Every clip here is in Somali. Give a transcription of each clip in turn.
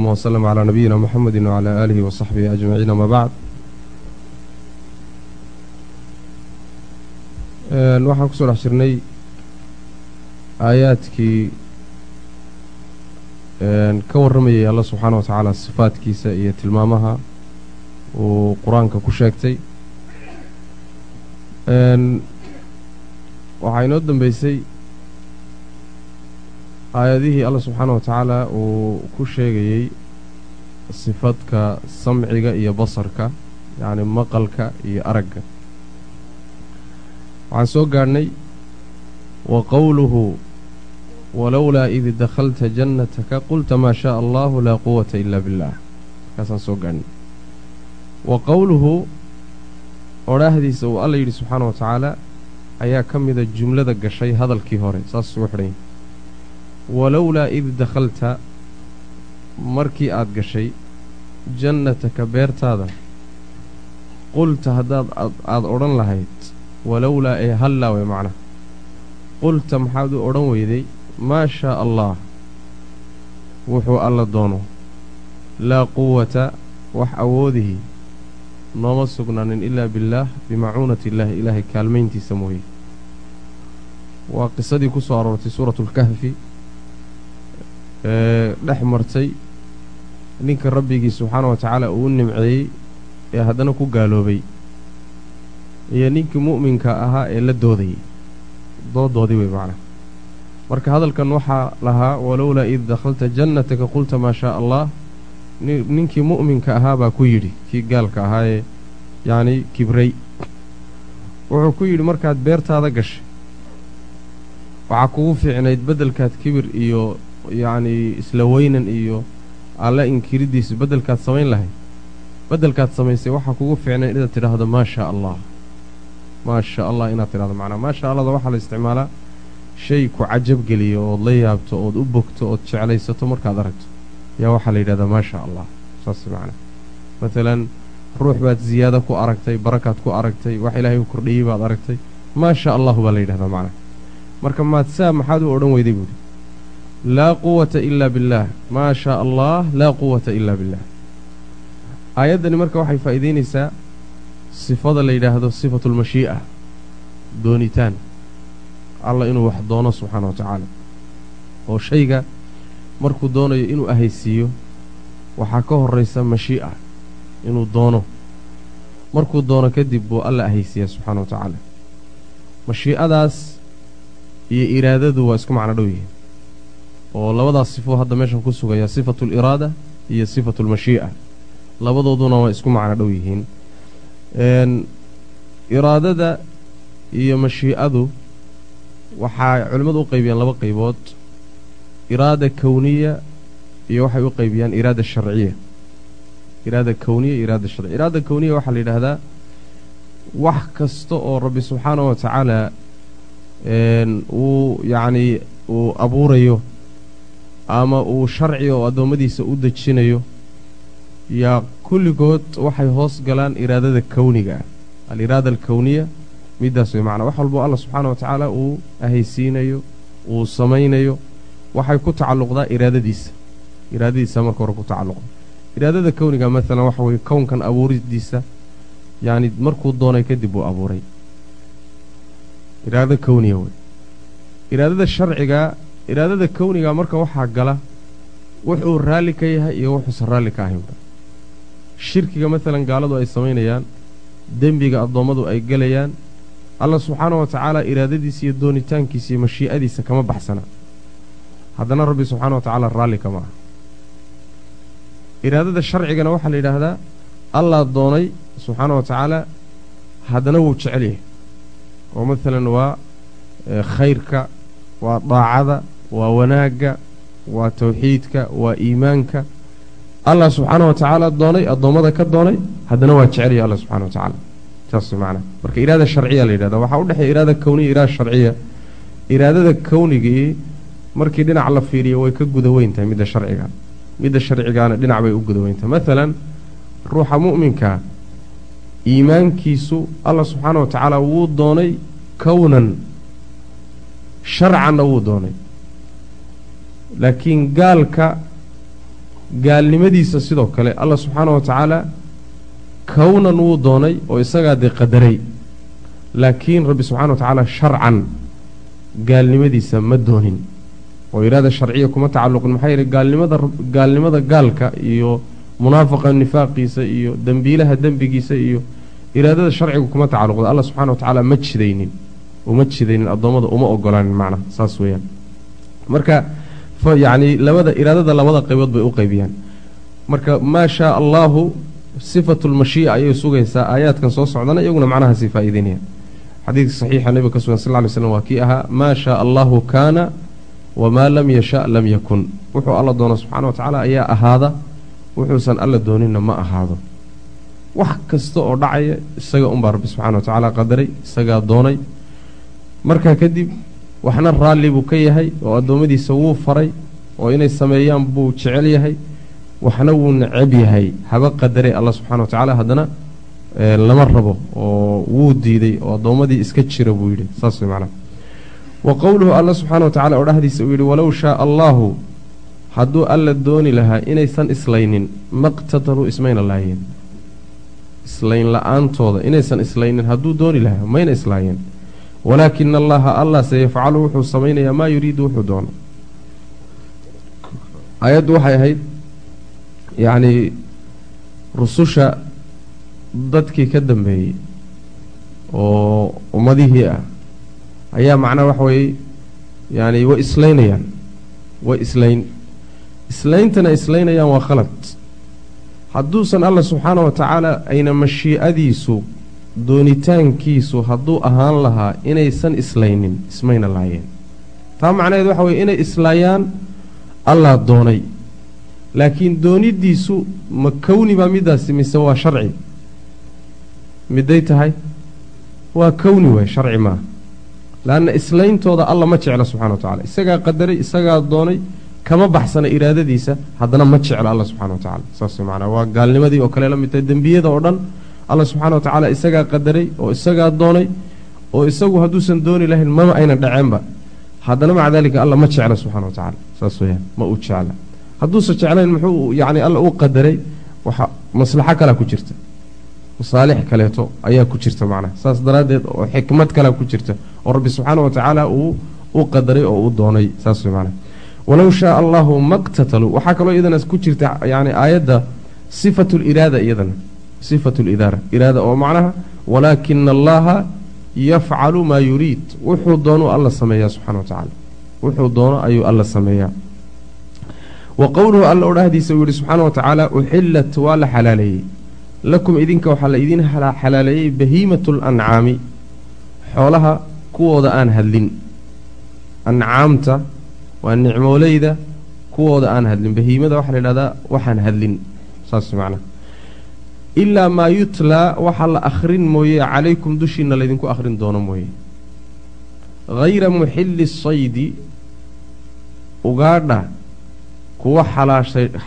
allahuma wslm calaa nabiyina muxamedi wcalaa aalihi wasaxbihi ajmaciin ama bacd waxaan ku soo dhex jirnay aayaadkii ka warramayay alla subxaana wa tacaala sifaadkiisa iyo tilmaamaha uu qur'aanka ku sheegtay waxaa inoo dambeysay aayadihii alla subxaana wa tacaala uu ku sheegayey sifadka samciga iyo basarka yacni maqalka iyo aragga. Waxaan soo gaadhnay wa qowluhu walowlaa id dakhalta jannataka qulta maa shaaa allahu laa quwata ilaa billaah markaasaan soo gaadhnay wa qowluhu odhaahdiisa uu alla yidhi subxaana wa tacaala ayaa ka mida jumlada gashay hadalkii hore saas ugu xidhan walowlaa id dakhalta markii aad gashay jannataka beertaada qulta haddaad aada odhan lahayd walowlaa ee hallaa way macnaha qulta maxaad u odhan weyday maa shaa allah wuxuu alla doono. Laa quwata wax awoodihi nooma sugnaanin ilaa billaah bimacuunati illaahi ilaahay kaalmayntiisa mooye. Waa qisadii ku soo aroortay suuratulkahfi dhex martay ninka rabbigii subxaana wa tacaala uu u nimceeyey ee haddana ku gaaloobay iyo ninkii mu'minka ahaa ee la doodayay doodoodii wey macnaha marka hadalkan waxaa lahaa walowlaa id dakhalta jannataka qulta maa shaa allah ninkii mu'minka ahaa baa ku yidhi kii gaalka ahaa ee yacni kibray. Wuxuu ku yidhi markaad beertaada gashay waxaa kugu fiicnayd beddelkaad kibir iyo yacnii isla weynan iyo alla inkiriddiisa beddelkaad samayn lahayd. Beddelkaad samaysay waxaa kugu fiicnayd inaad tidhaahdo maa shaa allah. Maa allah inaad tidhahdo macnaa maa allahda waxaa la isticmaalaa shay ku cajab geliyo ood la yaabto ood u bogto ood jeclaysato markaad aragto. Yaa waxaa la yidhahdaa maa allah. Saas macnaa. Maalan ruux baad ziyaado ku aragtay barakaad ku aragtay wax ilaahay u kordhiyey baad aragtay. Maa shaa allahu baa la yidhahdaa macnaa. Marka maad saa maxaad u odhan weyday buuhi laa quwata ilaa billaah maa shaa allah laa quwata ilaa billaah aayaddani marka waxay faa'iidaynaysaa sifada la yidhaahdo sifatulmashii'a doonitaan. Alla inuu wax doono subxaana wa tacaala. Oo shayga markuu doonayo inuu ahaysiiyo waxaa ka horraysa mashii'a inuu doono. Markuu doono kadib buu alla ahaysiiyaa subxaana wa tacaala. Mashii'adaas iyo iraadadu waa isku macno dhow yihiin oo labadaas sifo hadda meeshan ku sugayaa sifatu aliraada iyo sifatu almashii'a labadooduna waa isku macno dhow yihiin. Iraadada iyo mashii'adu waxaa culimmadu u qaybiyaan laba qaybood iraada kowniya iyo waxay u qaybiyaan iraada sharciya. Iraada kowniya iyo iraada sharciya. Iraada kowniya waxaa la yidhaahdaa wax kasta oo rabbi subxaana wa tacaala uu yacnii uu abuurayo ama uu sharci oo addoommadiisa u dejinayo yaa kulligood waxay hoos galaan iraadada kowniga ah al-iraada alkowniya middaas way macnaa wax walboo alla subxaana wa tacaala uu ahaysiinayo uu samaynayo waxay ku tacalluqdaa iraadadiisa. Iraadadiisa marka hore ku tacalluqda iraadada kowniga maalan waxa weye kownkan abuuridiisa yacni markuu doonay kadib uu abuuray. Iraadada kowniga wey. Iraadada sharciga iraadada kowniga marka waxaa gala wuxuu raalli ka yahay iyo wuxuusan raalli ka ahaynba shirkiga maalan gaaladu ay samaynayaan dembiga addoommadu ay gelayaan alla subxaana wa tacaala iraadadiisa iyo doonitaankiisa iyo mashii'adiisa kama baxsana. Haddana rabbi subxaana wa tacaala raalli kama ah iraadada sharcigana waxaa la yidhaahdaa allaa doonay subxaana wa tacaala haddana wuu jecel yahay. Oo maalan waa khayrka waa daacada waa wanaagga waa tawxiidka waa iimaanka. Allah subxaana wa tacaala doonay addoommada ka doonay haddana waa jecelya alla subxana wa tacaala saas macnaa marka iraada sharciya la yidhahda waxaa u dhexeeya iraada kowniya iraada sharciya. Iraadada kownigii markii dhinac la fiiriyo way ka guda weyn tahay midda sharciga. Midda sharcigaana dhinac bay u guda weyn tahay. Maalan ruuxa mu'minkaa iimaankiisu allah subxaana wa tacaala wuu doonay kownan sharcanna wuu doonay laakiin gaalka gaalnimadiisa sidoo kale allah subxaana wa tacaala kownan wuu doonay oo isagaa dee qadaray. Laakiin rabbi subxana wa tacaala sharcan gaalnimadiisa ma doonin. Oo iraada sharciya kuma tacalluqin. Maxaa yeele gaalnimada gaalnimada gaalka iyo munaafaqa nifaaqiisa iyo dembiilaha dembigiisa iyo iraadada sharciga kuma tacalluqda allah subxana wa tacaala ma jidaynin uma jidaynin addoommada uma ogolaanin macnaha saas weeyaan. Marka yacni labada iraadada labada qaybood bay u qaybiyaan. Marka maa shaa allaahu sifatu lmashii'a ayay sugaysaa aayaadkan soo socdana iyaguna macnahaasay faa'iideynayaan xadiidka saxiixa nebiga ka sugan sal ly slm waa kii ahaa maa shaa allaahu kaana wamaa lam yasha lam yakun. Wuxuu alla doono subxaana wa tacaala ayaa ahaada wuxuusan alla dooninna ma ahaado. Wax kasta oo dhacaya isaga unbaa rabbi subxana wa tacaala qadaray isagaa doonay. Markaa kadib waxna raalli buu ka yahay oo addoommadiisa wuu faray oo inay sameeyaan buu jecel yahay waxna wuu necab yahay. Haba qadaray alla subxana wa tacaala haddana lama rabo oo wuu diiday oo addoommadii iska jira buu yidhi. Saas macnaha. Wa qowluhu alla subxaana wa tacala oo dhexdiisa uu yidhi walow shaaa allaahu hadduu alla dooni lahaa inaysan islaynin maqtataluu ismayna laayeen islayn la'aantooda inaysan islaynin hadduu dooni lahaa mayna islaayeen walaakina allaha allah sayafcalu wuxuu samaynayaa maa yuriidu wuxuu doono aayaddu waxay ahayd yacnii rususha dadkii ka dambeeyey oo ummadihii ah ayaa macnaha waxa weeye yaani way islaynayaan way islayn islayntana islaynayaan waa khalad hadduusan alla subxaana wa tacaala ayna mashiicadiisu doonitaankiisu hadduu ahaan lahaa inaysan islaynin ismayna laayeen. Taa macnaheed waxa weye inay islaayaan allah doonay. Laakiin doonidiisu ma kowni baa middaasi mise waa sharci? Midday tahay? Waa kowni waay sharci maaha laanna islayntooda alla ma jecla subxana wa tacala isagaa qadaray isagaa doonay kama baxsana iraadadiisa haddana ma jecla alla subxana wa tacala saas macnaa waa gaalnimadii oo kale la mid tahay dembiyada oo dhan alla subxaana wa tacaala isagaa qadaray oo isagaa doonay oo isagu hadduusan dooni lahayn mama ayna dhaceenba. Haddana maca daalika alla ma jecla subxana wa tacala saas weyaan ma uu jecla. Hadduusan jeclayn muxuu yacni alla uu qadaray waxa maslaxo kalea ku jirta. Masaalix kaleeto ayaa ku jirta macnaha. Saas daraaddeed oo xikmad kalea ku jirta oo rabbi subxaana wa tacaala uu u qadaray oo u doonay. Saas wey macnaha. Walow shaaa allahu maqtataluu waxaa kaloo iyadana ku jirta yani aayadda sifatu liraada iyadana sifatu lidaara iraada oo macnaha walaakina allaha yafcalu maa yuriid. Wuxuu doonuu alla sameeyaa subxana wa tacaala. Wuxuu doono ayuu alla sameeyaa. Wa qowluhu alla odhahdiisa uu yihi subxaana wa tacaala uxillat waa la xalaaleeyey. Lakum idinka waxaa la idiin xalaaleeyey bahiimatu lancaami xoolaha kuwooda aan hadlin. Ancaamta waa nicmooleyda kuwooda aan hadlin. Bahiimada waxaa la yidhahdaa waxaan hadlin. Saas macnaha ilaa maa yutlaa waxaa la akhrin mooye calaykum dushiina laydinku akhrin doono mooye. Hayra muxilli saydi ugaadha kuwa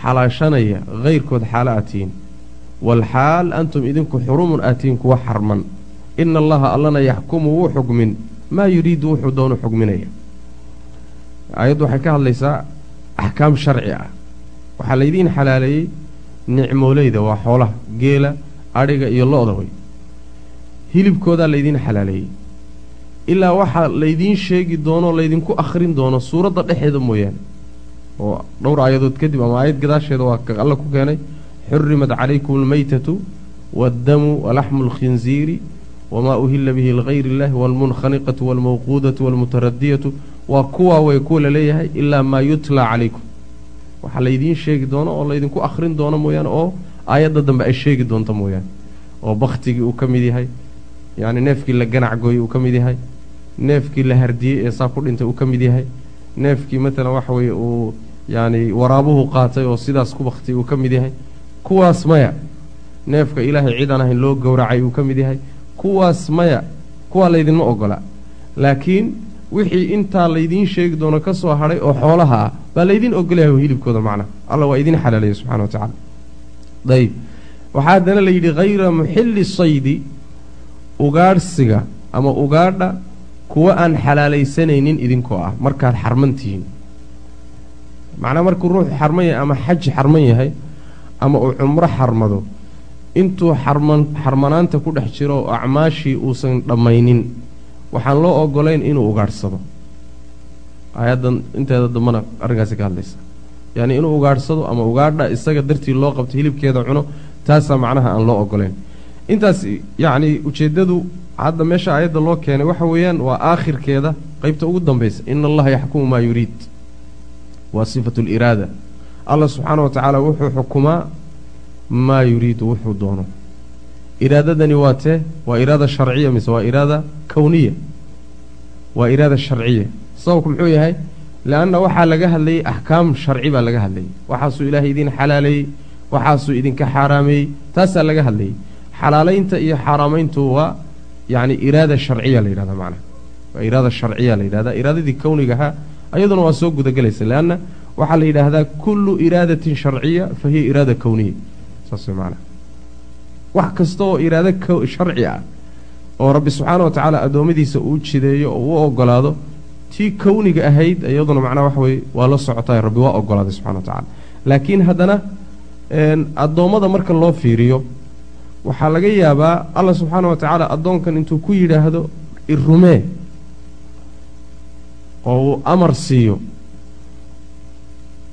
xalaashanaya hayrkood xaalo aad tihiin walxaal antum idinku xurumun aad tihiin kuwa xarman. Ina allaha allana yaxkumu wuu xugmin. Maa yuriidu wuxuu doonu xugminaya. Aayaddu waxay ka hadlaysaa axkaam sharci ah. Waxaa laydiin xalaaleeyey nicmooleyda waa xoolaha geela adhiga iyo lo-da way. Hilibkoodaa laydiin xalaaleeyey. Ilaa waxaa laydiin sheegi doono laydinku akhrin doono suuradda dhexeeda mooyaane. Oo dhowr aayadood kadib ama aayad gadaasheeda waa alla ku keenay xurimat calaykum almaytatu waaddamu walaxmu alkhinziiri wamaa uhila bihi ligayri illahi waalmunkhaniqatu waalmawquudatu waalmutaradiyatu waa kuwaa way kuwa la leeyahay ilaa maa yutlaa calaykum waxaa laydiin sheegi doono oo laydinku akhrin doono mooyaane oo aayadda dambe ay sheegi doonto mooyaane. Oo bakhtigii uu ka mid yahay. Yacni neefkii la ganac gooyey uu ka mid yahay. Neefkii la hardiyey ee saa ku dhintay uu ka mid yahay. Neefkii matalan waxa weeye uu yacni waraabuhu qaatay oo sidaas ku bakhtiyey uu ka mid yahay. Kuwaas maya neefka ilaahay cid aan ahayn loo gowracay uu ka mid yahay. Kuwaas maya kuwaa laydinma ogola. Laakiin wixii intaa laydiin sheegi doono ka soo hadhay oo xoolaha ah baa laydiin ogolyahay hilibkooda macnaha alla waa idiin xalaaleeya subxana wa tacala dayib. Waxaa haddana la yidhi hayra muxilli saydi ugaadhsiga ama ugaadha kuwa aan xalaalaysanaynin idinkoo ah markaad xarman tihiin macnaa markuu ruuxu xarman yahay ama xaj xarman yahay ama uu cumro xarmado intuu xarman xarmanaanta ku dhex jiro oo acmaashii uusan dhammaynin waxaan loo ogolayn inuu ugaadhsado aayaddan inteeda dambana arrinkaasi ka hadlaysa. Yacni inuu ugaadhsado ama ugaadha isaga dartii loo qabto hilibkeeda cuno taasaa macnaha aan loo ogolayn intaas yacni ujeeddadu hadda meesha aayadda loo keenay waxa weeyaan waa aakhirkeeda qeybta ugu dambaysa. Ina allaha yaxkumu maa yuriid. Waa sifatu liraada allah subxaana wa tacaala wuxuu xukumaa maa yuriidu wuxuu doono iraadadani waa tee waa iraada sharciya mise waa iraada kowniya waa iraada sharciya. Sababku muxuu yahay? Leanna waxaa laga hadlayey axkaam sharci baa laga hadlayay. Waxaasuu ilaahay idin xalaaleeyey waxaasuu idinka xaaraameeyey taasaa laga hadlayay. Xalaalaynta iyo xaaraamayntu waa yacni iraada sharciya la yidhahda macnaha waa iraada sharciya la yidhahda iraadadii kownigahaa ayaduna waa soo gudagelaysa. Leanna waxaa la yidhaahdaa kullu iraadatin sharciya fa hiya iraada kowniya saas way macnaha wax kasta oo iraado sharci ah oo rabbi subxaana wa tacaala addoommadiisa uu jideeyo oo u ogolaado tii kowniga ahayd iyaduna macnaha waxa weye waa la socotaa rabbi waa ogolaaday subxana wa tacala laakiin haddana addoommada marka loo fiiriyo waxaa laga yaabaa allah subxaana wa tacaala addoonkan intuu ku yidhaahdo irumee oo uu amar siiyo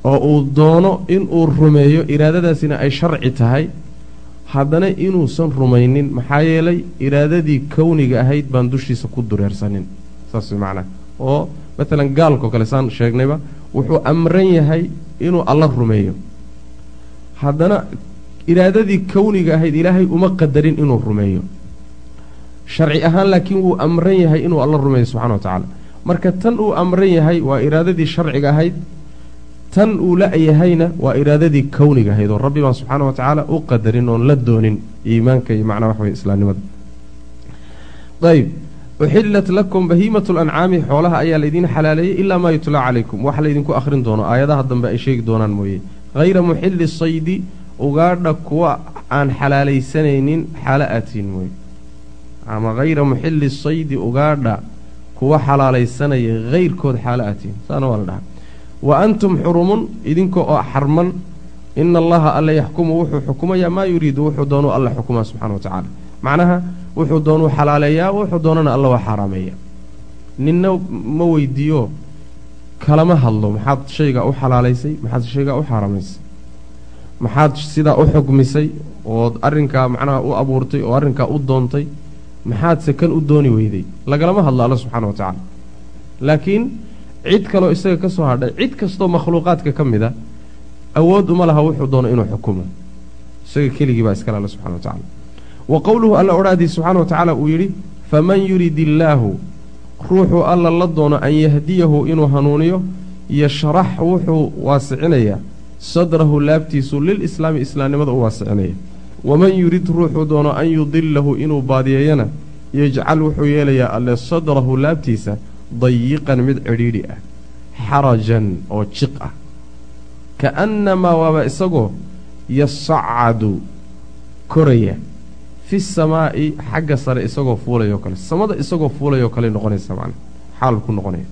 oo uu doono inuu rumeeyo iraadadaasina ay sharci tahay haddana inuusan rumaynin maxaa yeelay iraadadii kowniga ahayd baan dushiisa ku dureersanin. Saas macnaha oo matalan gaalkao kale saan sheegnayba wuxuu amran yahay inuu alla rumeeyo. Haddana iraadadii kowniga ahayd ilaahay uma qadarin inuu rumeeyo. Sharci ahaan laakiin wuu amran yahay inuu alla rumeeyo subxana wa tacaala. Marka tan uu amran yahay waa iraadadii sharciga ahayd tan uu la-yahayna waa iraadadii kowniga ahayd oo rabbi baan subxaana wa tacaala u qadarin oon la doonin iimaanka iyo macnaha wax wey islaamnimada. Ayb uxillat lakum bahiimatu lancaami xoolaha ayaa laydiin xalaaleeyey ilaa maa yutlaa calaykum. Wax laydinku akhrin doono aayadaha dambe ay sheegi doonaan mooye. Hayra muxili saydi ugaadha kuwa aan xalaalaysanaynin xaalo aatiin mooye. Ama hayra muxili saydi ugaadha kuwa xalaalaysanaya hayrkood xaalo aatiin. Saana waa la dhahaa wa antum xurumun idinka oo xarman ina allaha alla yaxkumu wuxuu xukumayaa. Maa yuriidu wuxuu doonuu alla xukumaa subxana wa tacaala macnaha wuxuu doonuu xalaaleeyaa wuxuu doonana alla waa xaaraameeya ninna ma weydiiyo kalama hadlo. Maxaad shaygaa u xalaalaysay maxaad shaygaa u xaaraamaysay maxaad sidaa u xugmisay ood arrinkaa macnaha u abuurtay oo arrinkaa u doontay. Maxaadse kan u dooni weyday. Lagalama hadlo alla subxaana wa tacaala laakiin cid kaloo isaga ka soo hadhay cid kastoo makhluuqaadka ka mid a awood uma laha wuxuu doono inuu xukumo isaga keligii baa iskale alla subxana wa tacala wa qowluhu alla odhaadii subxaana wa tacaala uu yidhi faman yurid illaahu ruuxuu alla la doono an yahdiyahu inuu hanuuniyo yashrax wuxuu waasicinayaa sadrahu laabtiisu lilislaami islaamnimada u waasicinaya. Waman yurid ruuxuu doono an yudilahu inuu baadiyeeyana yajcal wuxuu yeelayaa alle sadrahu laabtiisa dayiqan mid cidhiidhi ah xarajan oo jiq ah ka'annamaa waaba isagoo yasacadu koraya fi samaa'i xagga sare isagoo fuulayoo kale samada isagoo fuulayoo kale noqonaysa macna xaal ku noqonaya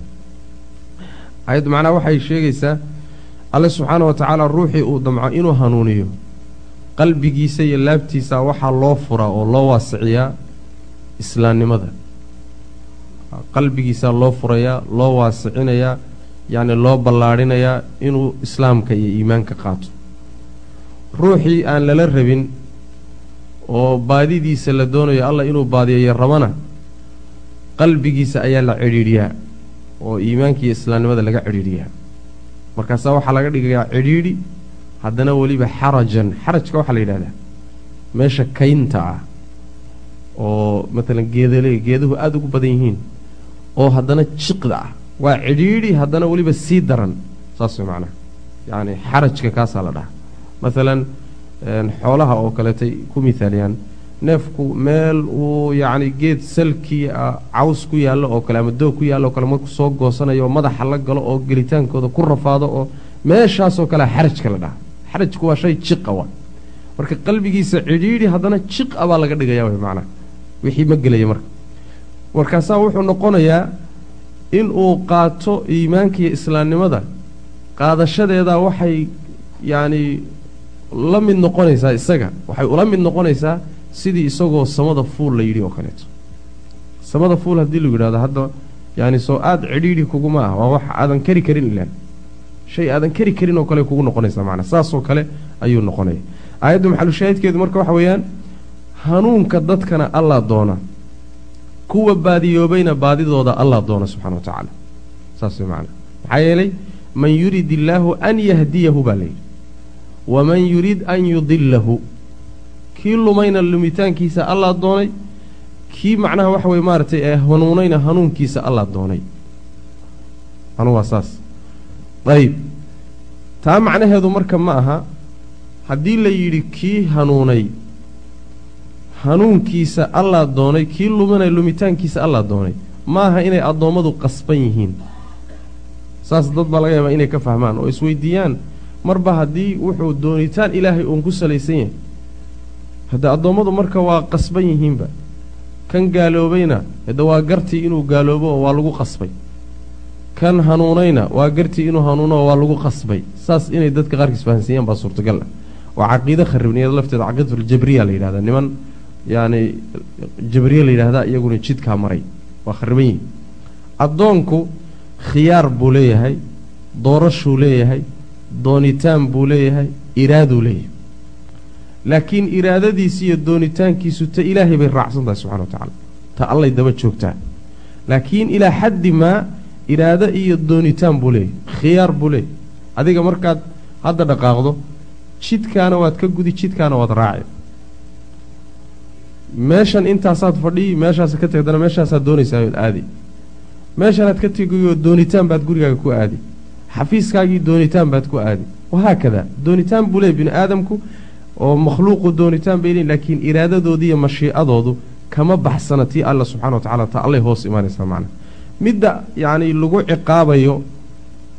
ayaddu macnaha waxay sheegaysaa alle subxaana wa tacaala ruuxii uu damco inuu hanuuniyo qalbigiisa iyo laabtiisa waxaa loo furaa oo loo waasiciyaa islaamnimada qalbigiisaa loo furayaa loo waasicinayaa yacni loo ballaadhinayaa inuu islaamka iyo iimaanka qaato. Ruuxii aan lala rabin oo baadidiisa la doonayo allah inuu baadiyeeyo rabana qalbigiisa ayaa la cidhiidhiyaa oo iimaanka iyo islaamnimada laga cidhiidhiyaa. Markaasaa waxaa laga dhigayaa cidhiidhi haddana weliba xarajan xarajka waxaa la yidhahdaa meesha kaynta ah oo matalan geedale geeduhu aada ugu badan yihiin oo haddana jiqda ah. Waa cidhiidhi haddana weliba sii daran saas macnaha. Yacni xarajka kaasaa la dhahaa. Maalan xoolaha oo kaleetay ku mithaaliyaan neefku meel uu yacni geed salkii caws ku yaallo oo kale ama doog ku yaallo oo kale markuu soo goosanayo oo madaxa la galo oo gelitaankooda ku rafaado oo meeshaasoo kalea xarajka la dhahaa. Xarajku waa shay jiqa wa marka qalbigiisa cidhiidhi haddana jiqa baa laga dhigaya way macnaha. Wixii ma gelaya marka markaasaa wuxuu noqonayaa in uu qaato iimaanka iyo islaamnimada. Qaadashadeedaa waxay yacni la mid noqonaysaa isaga waxay ula mid noqonaysaa sidii isagoo samada fuul la yidhi oo kaleeto. Samada fuul haddii lagu yidhahdo hadda yacni soo aada cidhiidhi kuguma ah waa wax aadan kari karin ilaan. Shay aadan kari karin oo kale kugu noqonaysaa macnaa saasoo kale ayuu noqonaya. Aayadda maxalushaahidkeedu marka waxa weeyaan hanuunka dadkana allaa doona kuwa baadiyoobayna baadidooda allaa doona subxana wa tacaala. Saas macnaa maxaa yeelay man yurid illaahu an yahdiyahu baa layidhi waman yurid an yudilahu kii lumayna lumitaankiisa allaa doonay kii macnaha waxa weye maaragtay ee hanuunayna hanuunkiisa allaa doonay. Anu waa saas. Ayib. Taa macnaheedu marka ma aha haddii la yidhi kii hanuunay hanuunkiisa allaa doonay kii lumanay lumitaankiisa allaa doonay. Ma aha inay addoommadu qasban yihiin. Saas dad baa laga yaabaa inay ka fahmaan oo isweydiiyaan. Marba haddii wuxuu doonitaan ilaahay uun ku salaysan yahay haddee addoommadu marka waa qasban yihiinba kan gaaloobayna hadde waa gartii inuu gaaloobo oo waa lagu qasbay. Kan hanuunayna waa gartii inuu hanuuno oo waa lagu qasbay. Saas inay dadka qaarkiis fahansiiyaan baa suurtagal ah. Waa caqiide kharibniyada lafteeda caqiidatuljabriya la yidhahdaa. Niman yacni jabriye la yidhahdaa iyaguna jidkaa maray. Waa khariban yihiin addoonku khiyaar buu leeyahay doorashuu leeyahay doonitaan buu leeyahay iraaduu leeyahay. Laakiin iraadadiisi iyo doonitaankiisu ta ilaahay bay raacsan tahay subxana wa tacaala. Ta allay daba joogtaa. Laakiin ilaa xaddi maa iraado iyo doonitaan buu leeyahay khiyaar buu leeyahay. Adiga markaad hadda dhaqaaqdo jidkaana waad ka gudi jidkaana waad raaci meeshan intaasaad fadhiyi meeshaas ka tagdana meeshaasaad doonaysaa ood aadi. Meeshanaad ka tegayoo doonitaan baad gurigaaga ku aadi. Xafiiskaagii doonitaan baad ku aadi. Wahaakadaa doonitaan buu leey bini aadamku oo makhluuqu doonitaan bay leeyiin laakiin iraadadoodii mashiicadoodu kama baxsana tii alla subxana wa tacala ta allay hoos imaanaysaa macnaa midda yacni lagu ciqaabayo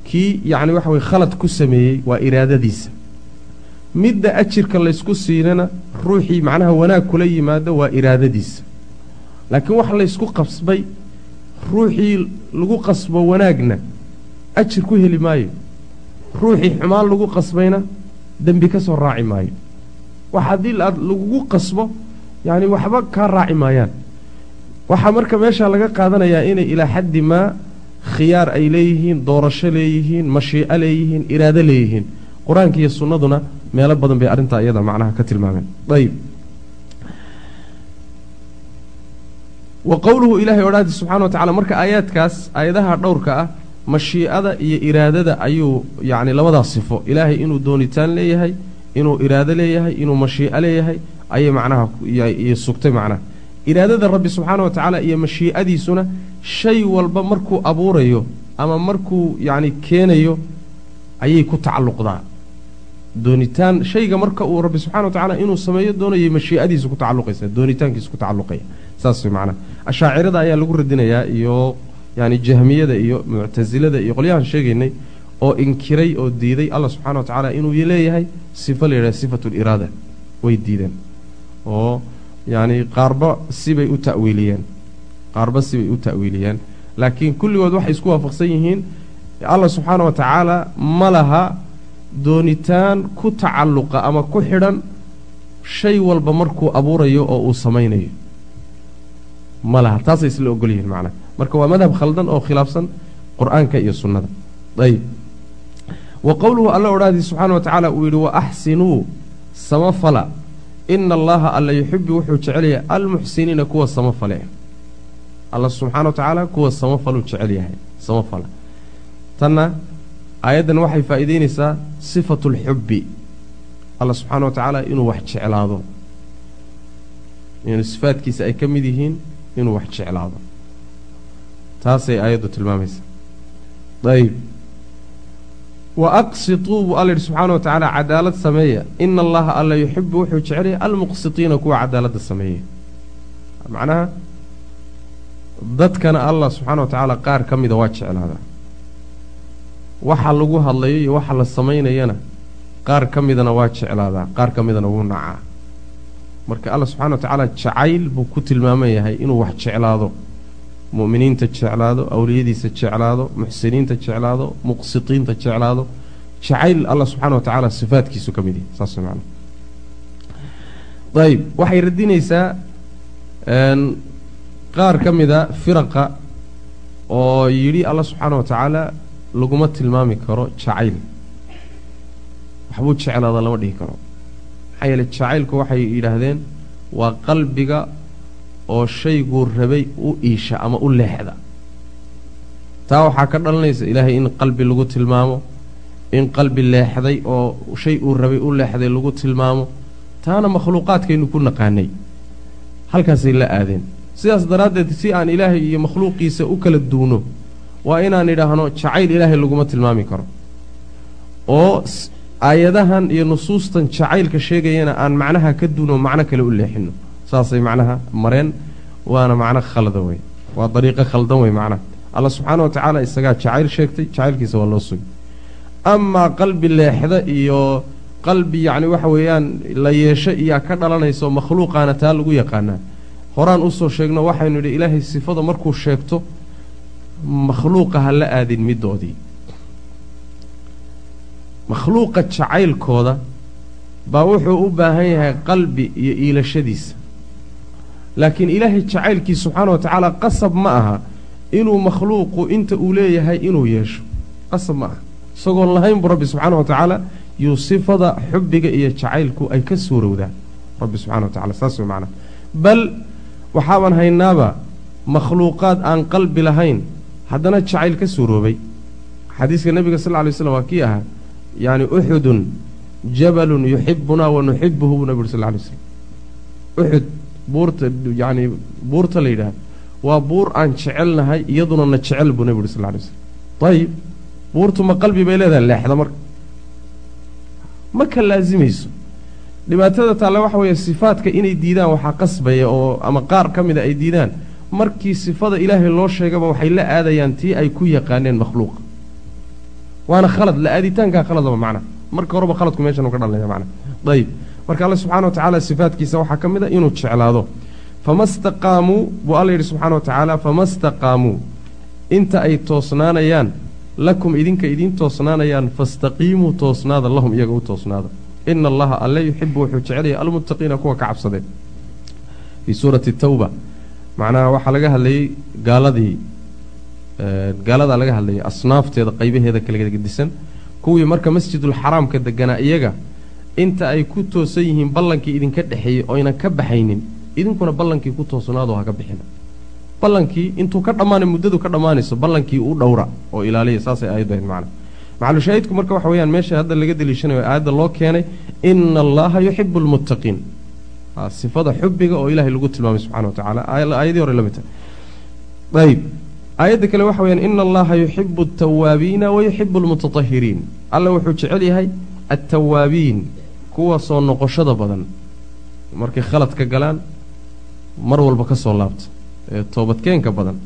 kii yacni waxa weye khalad ku sameeyey waa iraadadiisa midda ajirka laysku siinana ruuxii macnaha wanaag kula yimaado waa iraadadiisa. Laakiin wax laysku qasbay ruuxii lagu qasbo wanaagna ajir ku heli maayo. Ruuxii xumaan lagu qasbayna dembi ka soo raaci maayo. Wax haddii aad lagugu qasbo yacni waxba kaa raaci maayaan. Waxaa marka meeshaa laga qaadanayaa inay ilaa xaddi maa khiyaar ay leeyihiin doorasho leeyihiin mashiico leeyihiin iraado leeyihiin. Qur'aanka iyo sunnaduna meelo badan bay arrintaa iyada macnaha ka tilmaameen. Ayb wa qowluhu ilaahay odhaadi subxana wa tacala marka aayaadkaas aayadaha dhowrka ah mashiicada iyo iraadada ayuu yacni labadaas sifo ilaahay inuu doonitaan leeyahay inuu iraado leeyahay inuu mashiico leeyahay ayay macnaha sugtay macnaha. Iraadada rabbi subxaana wa tacaala iyo mashiicadiisuna shay walba markuu abuurayo ama markuu yacni keenayo ayay ku tacalluqdaa doonitaan shayga marka uu rabbi subxana wa tacala inuu sameeyo doonayay mashiicadiisu ku tacalluqaysa doonitaankiisu ku tacalluqaya. Saas macnaha ashaacirada ayaa lagu radinayaa iyo yacni jahmiyada iyo muctasilada iyo qolyahaan sheegaynay oo inkiray oo diiday allah subxana wa tacaala inuu leeyahay sifo la yidhaha sifatu liraada way diideen. Oo yacni qaarba sibay u ta'wiiliyeen. Qaarba sibay u ta'wiiliyeen. Laakiin kulligood waxay isku waafaqsan yihiin allah subxaana wa tacaala ma laha doonitaan ku tacalluqa ama ku xidhan shay walba markuu abuurayo oo uu samaynayo. Ma laha taasay isla ogol yihiin macnaha. Marka waa madhab khaldan oo khilaafsan qur'aanka iyo sunnada. Ayb wa qowluhu alla odhaadii subxaana wa tacaala uu yidhi wa axsinuu samafala. Ina allaha alla yuxibu wuxuu jecelyahay almuxsiniina kuwa samafale alla subxaana wa tacaala kuwa samafaluu jecel yahay samafala tanna aayaddan waxay faa'iideynaysaa sifatu lxubbi alla subxaana wa tacaala inuu wax jeclaado. Inuu sifaadkiisa ay ka mid yihiin inuu wax jeclaado. Taasay aayaddu tilmaamaysaa. Ayb wa aqsituu buu alla yidhi subxaana wa tacaala cadaalad sameeya. Ina allaha alla yuxibu wuxuu jecelyahay almuqsitiina kuwa cadaaladda sameeya. Macnaha dadkana allah subxaana wa tacaala qaar ka mida waa jeclaadaa waxa lagu hadlayo iyo waxa la samaynayana qaar ka midana waa jeclaadaa qaar ka midana wuu nacaa. Marka allah subxana wa tacaala jacayl buu ku tilmaaman yahay inuu wax jeclaado. Mu'miniinta jeclaado awliyadiisa jeclaado muxsiniinta jeclaado muqsitiinta jeclaado. Jacayl allah subxaana wa tacaala sifaadkiisu ka mid yahay saas macana ayib waxay radinaysaa qaar ka mida firaqa oo yidhi allah subxaana wa tacaala laguma tilmaami karo jacayl. waxbuu jeclaada lama dhihi karo. maxaa yeele jacaylku waxay yidhaahdeen waa qalbiga oo shayguu rabay u iisha ama u leexda. Taa waxaa ka dhalanaysa ilaahay in qalbi lagu tilmaamo in qalbi leexday oo shay uu rabay u leexday lagu tilmaamo. Taana makhluuqaadkaynu ku naqaanay. Halkaasay la aadeen. Sidaas daraaddeed si aan ilaahay iyo makhluuqiisa u kala duuno waa inaan idhaahno jacayl ilaahay laguma tilmaami karo. Oo aayadahan iyo nusuustan jacaylka sheegayana aan macnaha ka duuno macno kale u leexino saasay macnaha mareen waana macno khaldan wey waa dariiqo khaldan wey macnaha alla subxaana wa tacaala isagaa jacayl sheegtay jacaylkiisa waa loo sugi amaa qalbi leexda iyo qalbi yacni waxa weeyaan la yeesho iyaa ka dhalanayso makhluuqaana taa lagu yaqaanaa. Horaan u soo sheegno waxaynu idhi ilaahay sifada markuu sheegto makhluuqa ha la aadin middoodii. Makhluuqa jacaylkooda baa wuxuu u baahan yahay qalbi iyo iilashadiisa. Laakiin ilaahay jacaylkii subxaana wa tacaala qasab ma aha inuu makhluuqu inta uu leeyahay inuu yeesho. Qasab ma aha. Isagoon lahayn buu rabbi subxaana wa tacaala yuu sifada xubbiga iyo jacaylku ay ka suurowdaan rabbi subxana wa tacala saas way macnaha bal waxaaban haynaaba makhluuqaad aan qalbi lahayn haddana jacayl ka suuroobay xadiiska nebiga sal lla lay slam waa kii ahaa yacni uxudun jabalun yuxibunaa wa nuxibuhu buu nabi uri sal lla lay slam uxud buurta yacni buurta la yidhaahdo waa buur aan jecelnahay iyaduna na jecel buu nebi uri sal lla lay slam ayib buurtu ma qalbi bay leedahay leexda marka. Ma ka laasimayso? Dhibaatada taale waxa weeye sifaadka inay diidaan waxaa qasbaya oo ama qaar ka mida ay diidaan markii sifada ilaahay loo sheegaba waxay la aadayaan tii ay ku yaqaaneen makhluuqa waana khalad la aaditaankaa khaladaba macnaha marka horeba khaladku meeshan u ka dhalanaya macnaha ayib marka alle subxana wa tacaala sifaadkiisa waxaa ka mid a inuu jeclaado. Fama staqaamuu buu alla yidhi subxana wa tacaala fama staqaamuu inta ay toosnaanayaan lakum idinka idiin toosnaanayaan fastaqiimuu toosnaada lahum iyaga u toosnaada. Ina allaha alle yuxibu wuxuu jecelaya almuttaqiina kuwa ka cabsadeen. Fii suurati tawba macnaha waxaa laga hadlayey gaaladii gaaladaa laga hadlayay asnaafteeda qaybaheeda kala gedisan kuwii marka masjidulxaraamka deganaa iyaga inta ay ku toosan yihiin ballankii idinka dhexeeyey oynan ka baxaynin idinkuna ballankii ku toosnaado ha ka bixina ballankii intuu ka dhammaanay muddadu ka dhammaanayso ballankii u dhowra oo ilaaliya saasay aayaddu ahayd macna. Maxalushaahidku marka waxa weeyaan meesha hadda laga deliishanayo aayadda loo keenay ina allaha yuxibu almuttaqiin sifada xubbiga oo ilaahay lagu tilmaamay subxana wa tacaala aayadii hore la mid tahay ayib. Aayadda kale waxa weyaan ina allaha yuxibu altawaabiina wa yuxibu almutatahiriin alla wuxuu jecel yahay altawaabiin kuwa soo noqoshada badan. Markay khaladka galaan mar walba ka soo laabta ee toobadkeenka badan.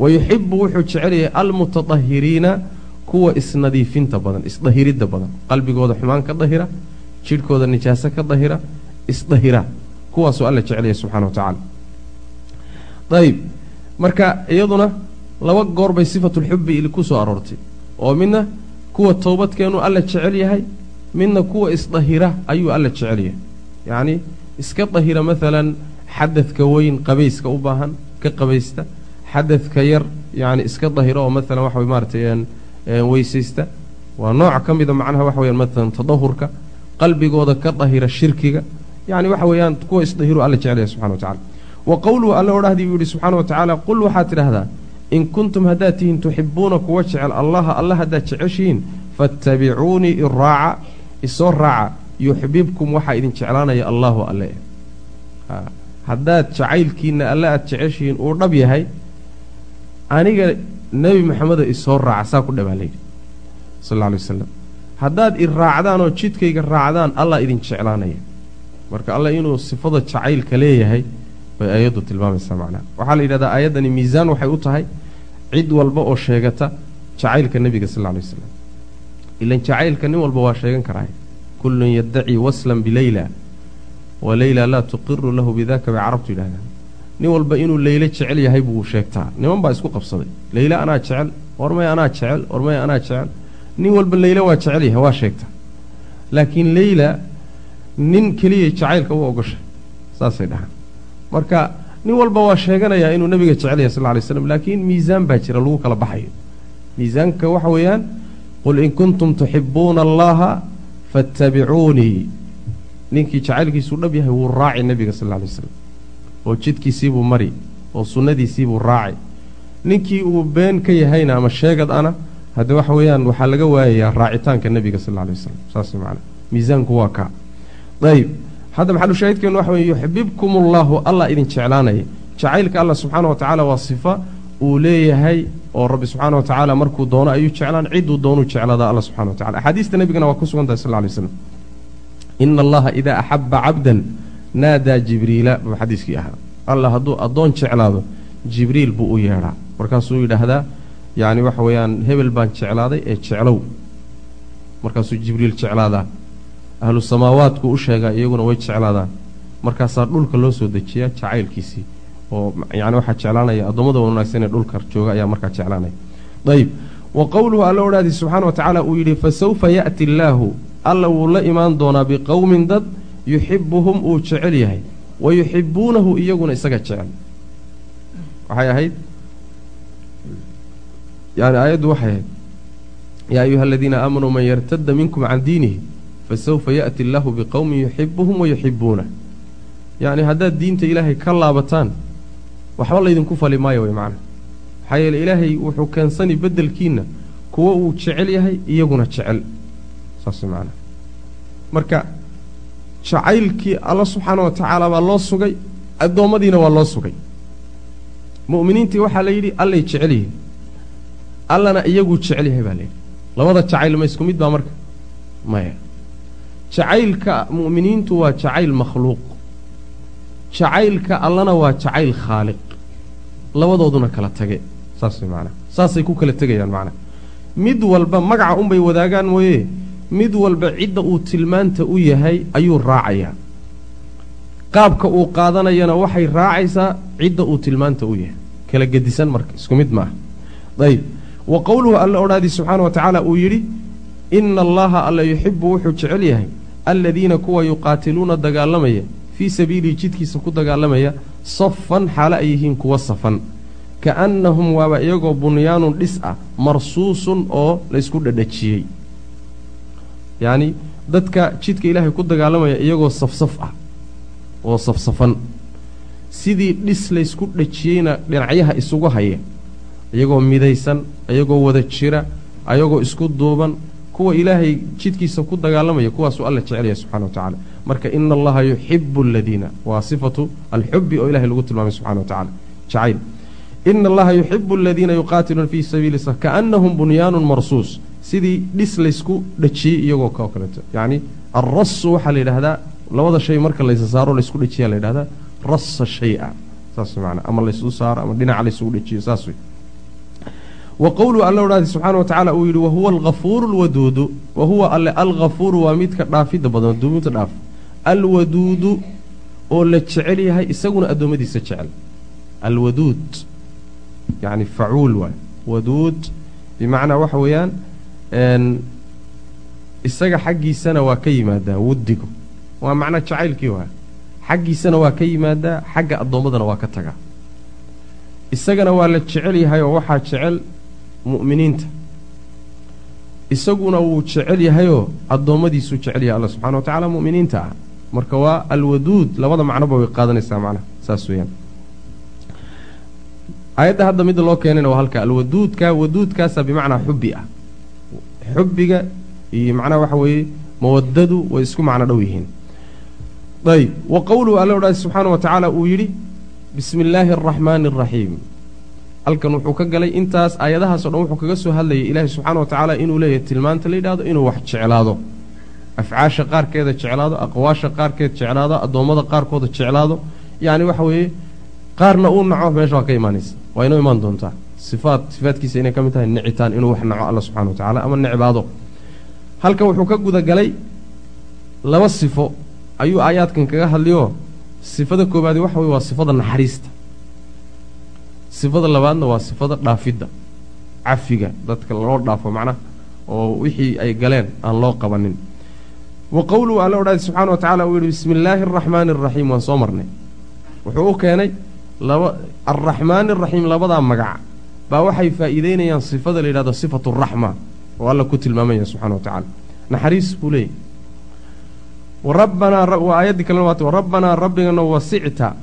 Wa yuxibu wuxuu jecel yahay almutatahiriina kuwa isnadiifinta badan isdahiridda badan. Qalbigooda xumaan ka dahira jidhkooda nijaaso ka dahira isdahira kuwaasuu alla jecelaya subxana wa tacaala. Ayib marka iyaduna laba goor bay sifatulxubbi ku soo aroortay. Oo midna kuwa towbadkeenu alla jecel yahay midna kuwa isdahira ayuu alla jecel yahay. Yacnii iska dahira maalan xadadka weyn qabayska u baahan ka qabaysta. Xadadka yar yacni iska dahira oo maalan waxa way maaratay weysaysta. Waa nooc ka mida macnaha waxa weyaan maalan tadahurka qalbigooda ka dahira shirkiga yacni waxa weeyaan kuwa isdahiru alla jecelyahay subxana wa tacala wa qowluhu alla odhahdii buu yihi subxaana wa tacaala qul waxaad tidhaahdaa in kuntum haddaad tihiin tuxibuuna kuwa jecel allaha alla haddaad jeceshihiin faatabicuunii iraaca isoo raaca yuxbibkum waxaa idin jeclaanaya allaahu alle. Haddaad jacaylkiinna alle aad jeceshihiin uu dhab yahay aniga nebi maxameda isoo raaca saa ku dhabaa layidhi sal alla alay wasalam haddaad i raacdaan oo jidkayga raacdaan allah idin jeclaanaya marka alla inuu sifada jacaylka leeyahay bay ayaddu tilmaamaysaa macnaha waxaa la yidhahdaa aayaddani miisaan waxay u tahay cid walba oo sheegata jacaylka nebiga sal alla alay wasalam ilan jacaylka nin walba waa sheegan karaa kullun yaddacii waslan bileyla wa leyla laa tuqiru lahu bidaka bay carabtu yidhahdaan nin walba inuu leyle jecel yahay buu sheegtaa. Niman baa isku qabsaday. Leyle anaa jecel warmay anaa jecel warmay anaa jecel. Nin walba leyla waa jecel yahay waa sheegta laakiin leyla nin keliya jacaylka u ogoshay. Saasay dhahaan. Marka nin walba waa sheeganayaa inuu nabiga jecel sal lla slam laakiin miisaan baa jira lagu kala baxayo. Miisaanka waxa weeyaan qul in kuntum tuxibuuna allaha faatabicuunii ninkii jacaylkiisuu dhab yahay wuu raaci nebiga sal lla alay slam oo jidkiisiibuu mari oo sunnadiisiibuu raaci. Ninkii uu been ka yahayna ama sheegad ana hadde waxa weeyaan waxaa laga waayayaa raacitaanka nebiga sal lla alay wasalam saas macana miisaanku waa kaa ayib. Hadda maxalushaahidkeenu waxa weye yuxbibkum ullahu allah idin jeclaanaya. Jacaylka allah subxaana wa tacaala waa sifa uu leeyahay oo rabbi subxaana wa tacaala markuu doono ayuu jeclaan cidduu doonuu jeclaadaa alla subxana wa tacala axaadiista nebigana waa ku sugan tahay sal alay slam ina allaha idaa axaba cabdan naadaa jibriila buu xadiiskii ahaa. Allah hadduu addoon jeclaado jibriil buu u yeedhaa. Markaasuu yidhaahdaa yacni waxa weeyaan hebel baan jeclaaday ee jeclow. Markaasuu jibriil jeclaadaa ahlu samaawaadku u sheegaa iyaguna way jeclaadaan. Markaasaa dhulka loo soo dejiyaa jacaylkiisii oo yani waxaa jeclaanaya addoommada wanaagsan ee dhulka jooga ayaa markaa jeclaanaya. Ayib wa qowluhu alla odhaadi subxaana wa tacaala uu yidhi fasawfa ya'ti illaahu alla wuu la imaan doonaa biqowmin dad yuxibuhum uu jecel yahay wa yuxibuunahu iyaguna isaga jecel. Waxay ahayd yani aayaddu waxay ahayd yaa ayuha aladiina aamanuu man yartada minkum can diinihi fasawfa ya'ti illaahu biqowmin yuxibuhum wa yuxibuunah yacni haddaad diinta ilaahay ka laabataan waxba laydinku fali maayo way macana maxaa yeele ilaahay wuxuu keensani beddelkiinna kuwo uu jecel yahay iyaguna jecel saas macana marka jacaylkii alla subxaana wa tacaala baa loo sugay addoommadiina waa loo sugay mu'miniintii waxaa la yidhi allay jecel yihiin allana iyaguu jecel yahay baa layidhi labada jacayl ma isku mid baa marka maya jacaylka mu'miniintu waa jacayl makhluuq. Jacaylka allana waa jacayl khaaliq. Labadooduna kala tage saas macanaha saasay ku kala tegayaan macnaha mid walba magaca unbay wadaagaan mooye. Mid walba cidda uu tilmaanta u yahay ayuu raacayaa. Qaabka uu qaadanayana waxay raacaysaa cidda uu tilmaanta u yahay. Kala gedisan marka isku mid maaha. Ayb wa qowluhu alla odhaadii subxaana wa tacaala uu yidhi ina allaha alla yuxibu wuxuu jecel yahay aladiina kuwa yuqaatiluuna dagaalamaya fii sabiilihi jidkiisa ku dagaalamaya safan xaalo ay yihiin kuwa safan. Ka'annahum waaba iyagoo bunyaanun dhis ah marsuusun oo laysku dhadhajiyey. Yacni dadka jidka ilaahay ku dagaalamaya iyagoo safsaf ah oo safsafan. Sidii dhis laysku dhajiyeyna dhinacyaha isugu haya iyagoo midaysan iyagoo wada jira ayagoo isku duuban kuwa ilaahay jidkiisa ku dagaalamaya kuwaasuu alla jecelyahay subxana wa tacaala. Marka ina allaha yuxibu aladiina waa sifatu alxubi oo ilahay lagu tilmaamay subxana wa tacala jacayl. Ina allaha yuxibu aladiina yuqaatiluuna fii sabiili sa kaannahum bunyaanun marsuus. Sidii dhis laysku dhajiyey iyagoo kao kaleeto. Yacni alrasu waxaa la yidhaahdaa labada shay marka laysa saaro laysku dhajiyaa la yidhahdaa rasa shay-a. Saas maanaa ama laysu saaro ama dhinaca laysugu dhajiyo saas wey wa qowluhu alla odhaadi subxaana wa tacaala uu yidhi wahuwa alwaduudu wa huwa alle alghafuuru waa midka dhaafidda badan duumidda dhaaf. Alwaduudu oo la jecel yahay isaguna addoommadiisa jecel. Alwaduud yacni facuul waay. Waduud bimacnaa waxa weeyaan isaga xaggiisana waa ka yimaadaa wuddigu. Waa macnaa jacaylkii waay. Xaggiisana waa ka yimaadaa xagga addoommadana waa ka tagaa. Isagana waa la jecel yahay oo waxaa jecel mu'miniinta. Isaguna wuu jecel yahayoo addoommadiisuu jecel yahay alla subxana wa tacaala mu'miniinta ah. Marka waa alwaduud labada macnoba way qaadanaysaa macnaha saas weeyaan. Aayadda hadda midda loo keenayna waa halka alwaduudka waduudkaasa bimacnaa xubbi ah. Xubbiga iyo macnaha waxa weeye mawadadu way isku macno dhow yihiin. Ayb wa qowluhu alla odhaadi subxaana wa tacaala uu yidhi bismi illaahi araxmaani araxiim halkan wuxuu ka galay intaas aayadahaasoo dhan wuxuu kaga soo hadlayay ilaahi subxaana wa tacaala inuu leeyahay tilmaanta la yidhahdo inuu wax jeclaado. Afcaasha qaarkeeda jeclaado aqwaasha qaarkeed jeclaado addoommada qaarkooda jeclaado. Yacni waxa weeye qaarna uu naco meesha waa ka imaanaysa. Waa inoo imaan doontaa. Sifaad sifaadkiisa inay ka mid tahay nicitaan inuu wax naco alla subxana wa tacala ama necbaado. Halkan wuxuu ka gudagalay laba sifo. Ayuu aayaadkan kaga hadlayoo sifada koobaadi waxa weye waa sifada naxariista sifada labaadna waa sifada dhaafidda cafiga dadka loo dhaafo macnaha oo wixii ay galeen aan loo qabanin. Wa qowluhu alla odhaadi subxana wa tacala uu yidhi bismi illaahi araxmaani araxiim waan soo marnay. Wuxuu u keenay laba alraxmaani araxiim labadaa magac baa waxay faa'iideynayaan sifada la yidhahdo sifatu raxma oo alla ku tilmaamaya subxana wa tacaala. Naxariis buu leeyahy warabbanaa waa aayaddii kalena waat warabbanaa rabbigana wasicta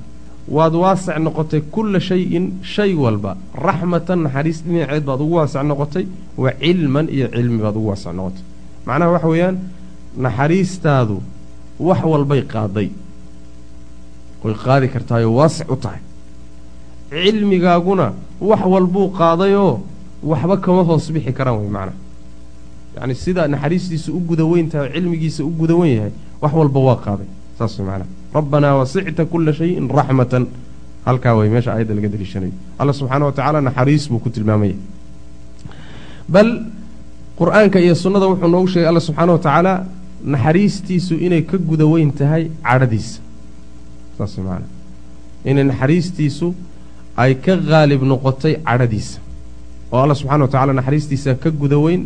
waad waasac noqotay kulla shayin shay walba. Raxmatan naxariis dhinaceed baad ugu waasac noqotay wa cilman iyo cilmi baad ugu waasac noqotay. Macnaha waxa weeyaan naxariistaadu wax walbay qaaday. Way qaadi kartaayoo waasic u tahay. Cilmigaaguna wax walbuu qaadayoo waxba kama hoos bixi karaan wey macnaha. Yacni sida naxariistiisa u guda weyn tahay oo cilmigiisa u guda wen yahay wax walba waa qaaday. Saas way macnaha rabbanaa wasicta kulla shayin raxmatan halkaa way meesha aayadda laga daliishanayo alla subxaana wa tacaala naxariis buu ku tilmaamaya bal qur'aanka iyo sunnada wuxuu noogu sheegay alla subxaana wa tacaala naxariistiisu inay ka guda weyn tahay cadhadiisa saas macnaha inay naxariistiisu ay ka qaalib noqotay cadhadiisa oo alla subxana wa tacala naxariistiisa ka guda weyn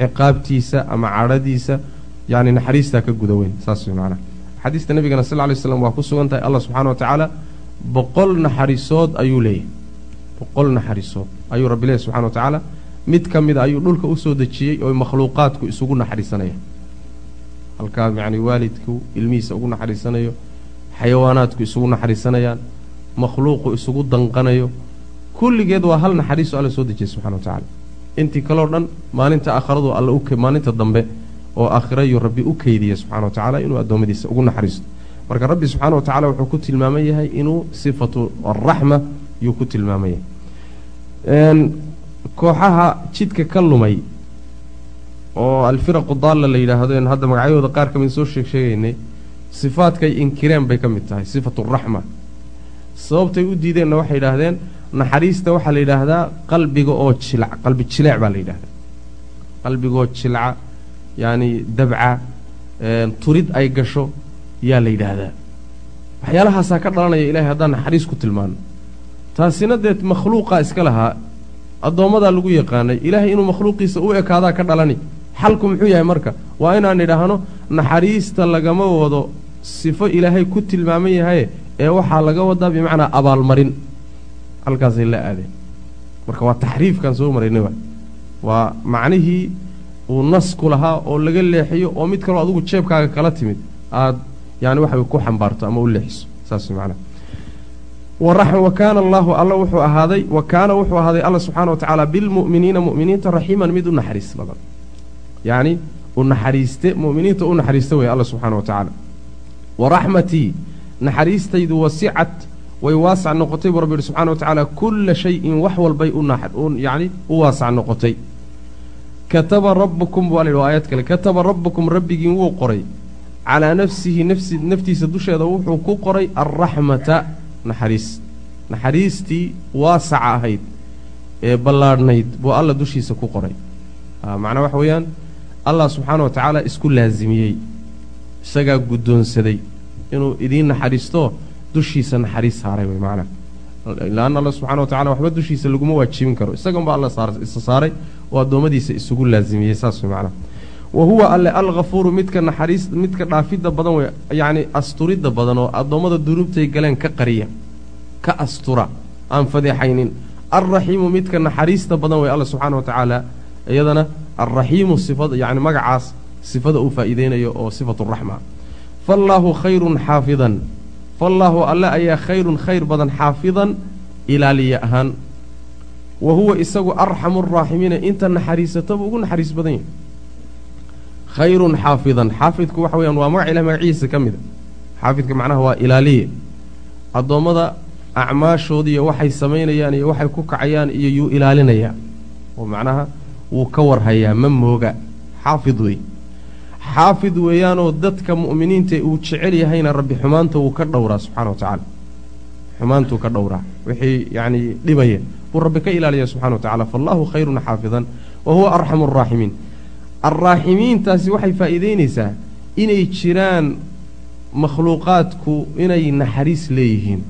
ciqaabtiisa ama cadhadiisa yacni naxariistaa ka guda weyn saas macnaha xadiista nabigana sal ly slam waa ku sugan tahay allah subxana wa tacaala boqol naxariisood ayuu leeyahay. Boqol naxariisood ayuu rabbi leeyahy subxana wa tacaala mid ka mida ayuu dhulka u soo dejiyey oo makhluuqaadku isugu naxariisanaya. Halkaa yacni waalidku ilmihiisa ugu naxariisanayo xayawaanaadku isugu naxariisanayaan makhluuqu isugu danqanayo. Kulligeed waa hal naxariiso alla soo dejiyay subxana wa tacaala intii kaleo dhan maalinta aakharadu alla u maalinta dambe oo aakhirayu rabbi u keydiya subxana wa tacaala inuu addoommadiisa ugu naxariisto. Marka rabbi subxaana wa tacala wuxuu ku tilmaaman yahay inuu sifatu araxma yuu ku tilmaaman yahay. Kooxaha jidka ka lumay oo alfiraqu daalla la yidhaahdo en hadda magacyahooda qaar ka mid soo sheeg sheegaynay inkireen bay ka mid tahay sifatu raxma. Sababtay u diideenna waxay yidhaahdeen naxariista waxaa la yidhaahdaa qalbiga oo jilac qalbi jileec baa la yidhahdaa qalbigaoo jilca yacni dabca turid ay gasho yaa la yidhaahdaa. Waxyaalahaasaa ka dhalanaya ilahay haddaan naxariis ku tilmaano. Taasina dee makhluuqaa iska lahaa addoommadaa lagu yaqaanay ilaahay inuu makhluuqiisa u ekaadaa ka dhalani. Xalku muxuu yahay marka waa inaan idhaahno naxariista lagama wado sifo ilaahay ku tilmaaman yahaye ee waxaa laga wadaa bimacnaa abaalmarin. Halkaasay la aadeen. Marka waa taxriifkaan soo maraynay wa waa macnihii uu nasku lahaa oo laga leexiyo oo mid kaloo adugu jeebkaaga kala timid aad yani waxa ku xambaarto ama u leexiso. Saas macnaha. Wa kaana allaahu alla wuxuu ahaaday wa kaana wuxuu ahaaday alla subxaana wa tacaala bilmu'miniina mu'miniinta raxiiman mid u naxariis badan. Yacni u naxariiste mu'miniinta u naxariista wey alla subxaana wa tacaala. Wa raxmatii naxariistaydu wasicat way waasac noqotay buu rabbi yihi subxana wa tacaala kulla shayin wax walbay uyacni u waasac noqotay kataba rabbukum waa la yidhi waa aayad kale kataba rabbukum rabbigiin wuu qoray calaa nafsihi nafsi naftiisa dusheeda wuxuu ku qoray alraxmata naxariis naxariistii waasaca ahayd ee ballaadhnayd buu alla dushiisa ku qoray macnaa waxa weeyaan allah subxaana wa tacaala isku laasimiyey isagaa guddoonsaday inuu idiin naxariisto dushiisa naxariis saaray wey macnaa laanna alla subxana wa tacala waxba dushiisa laguma waajibin karo. Isagan baa alla isa saaray oo addoommadiisa isugu laasimiyey saas wey macnaa wa huwa alle alkhafuuru midka naxariis midka dhaafidda badan wey yacni asturidda badan oo addoommada dunuubtay galeen ka qariya ka astura aan fadeexaynin. Alraxiimu midka naxariista badan wey alla subxaana wa tacaala iyadana alraxiimu sifada yacni magacaas sifada uu faa'iideynayo oo sifatu raxma faallaahu khayrun xaafidan faallaahu alle ayaa khayrun khayr badan xaafidan ilaaliya ahaan. Wa huwa isagu arxamu araaximiina inta naxariisataba ugu naxariis badan yahy khayrun xaafidan xaafidku waxa weyaan waa magac ilah magaciisa ka mida xaafidka macnaha waa ilaaliye. Addoommada acmaashoodiiyo waxay samaynayaan iyo waxay ku kacayaan iyo yuu ilaalinayaa oo macnaha wuu ka warhayaa ma mooga. Xaafid wey xaafid weeyaanoo dadka mu'miniinta uu jecel yahayna rabbi xumaanta wuu ka dhowraa subxana wa tacaala. Xumaantuu ka dhowraa wixii yacnii dhibaya. Buu rabbi ka ilaaliya subxana wa tacala faallahu khayrun xaafidan wa huwa arxamu araaximiin alraaximiintaasi waxay faa'iideynaysaa inay jiraan makhluuqaadku inay naxariis leeyihiin.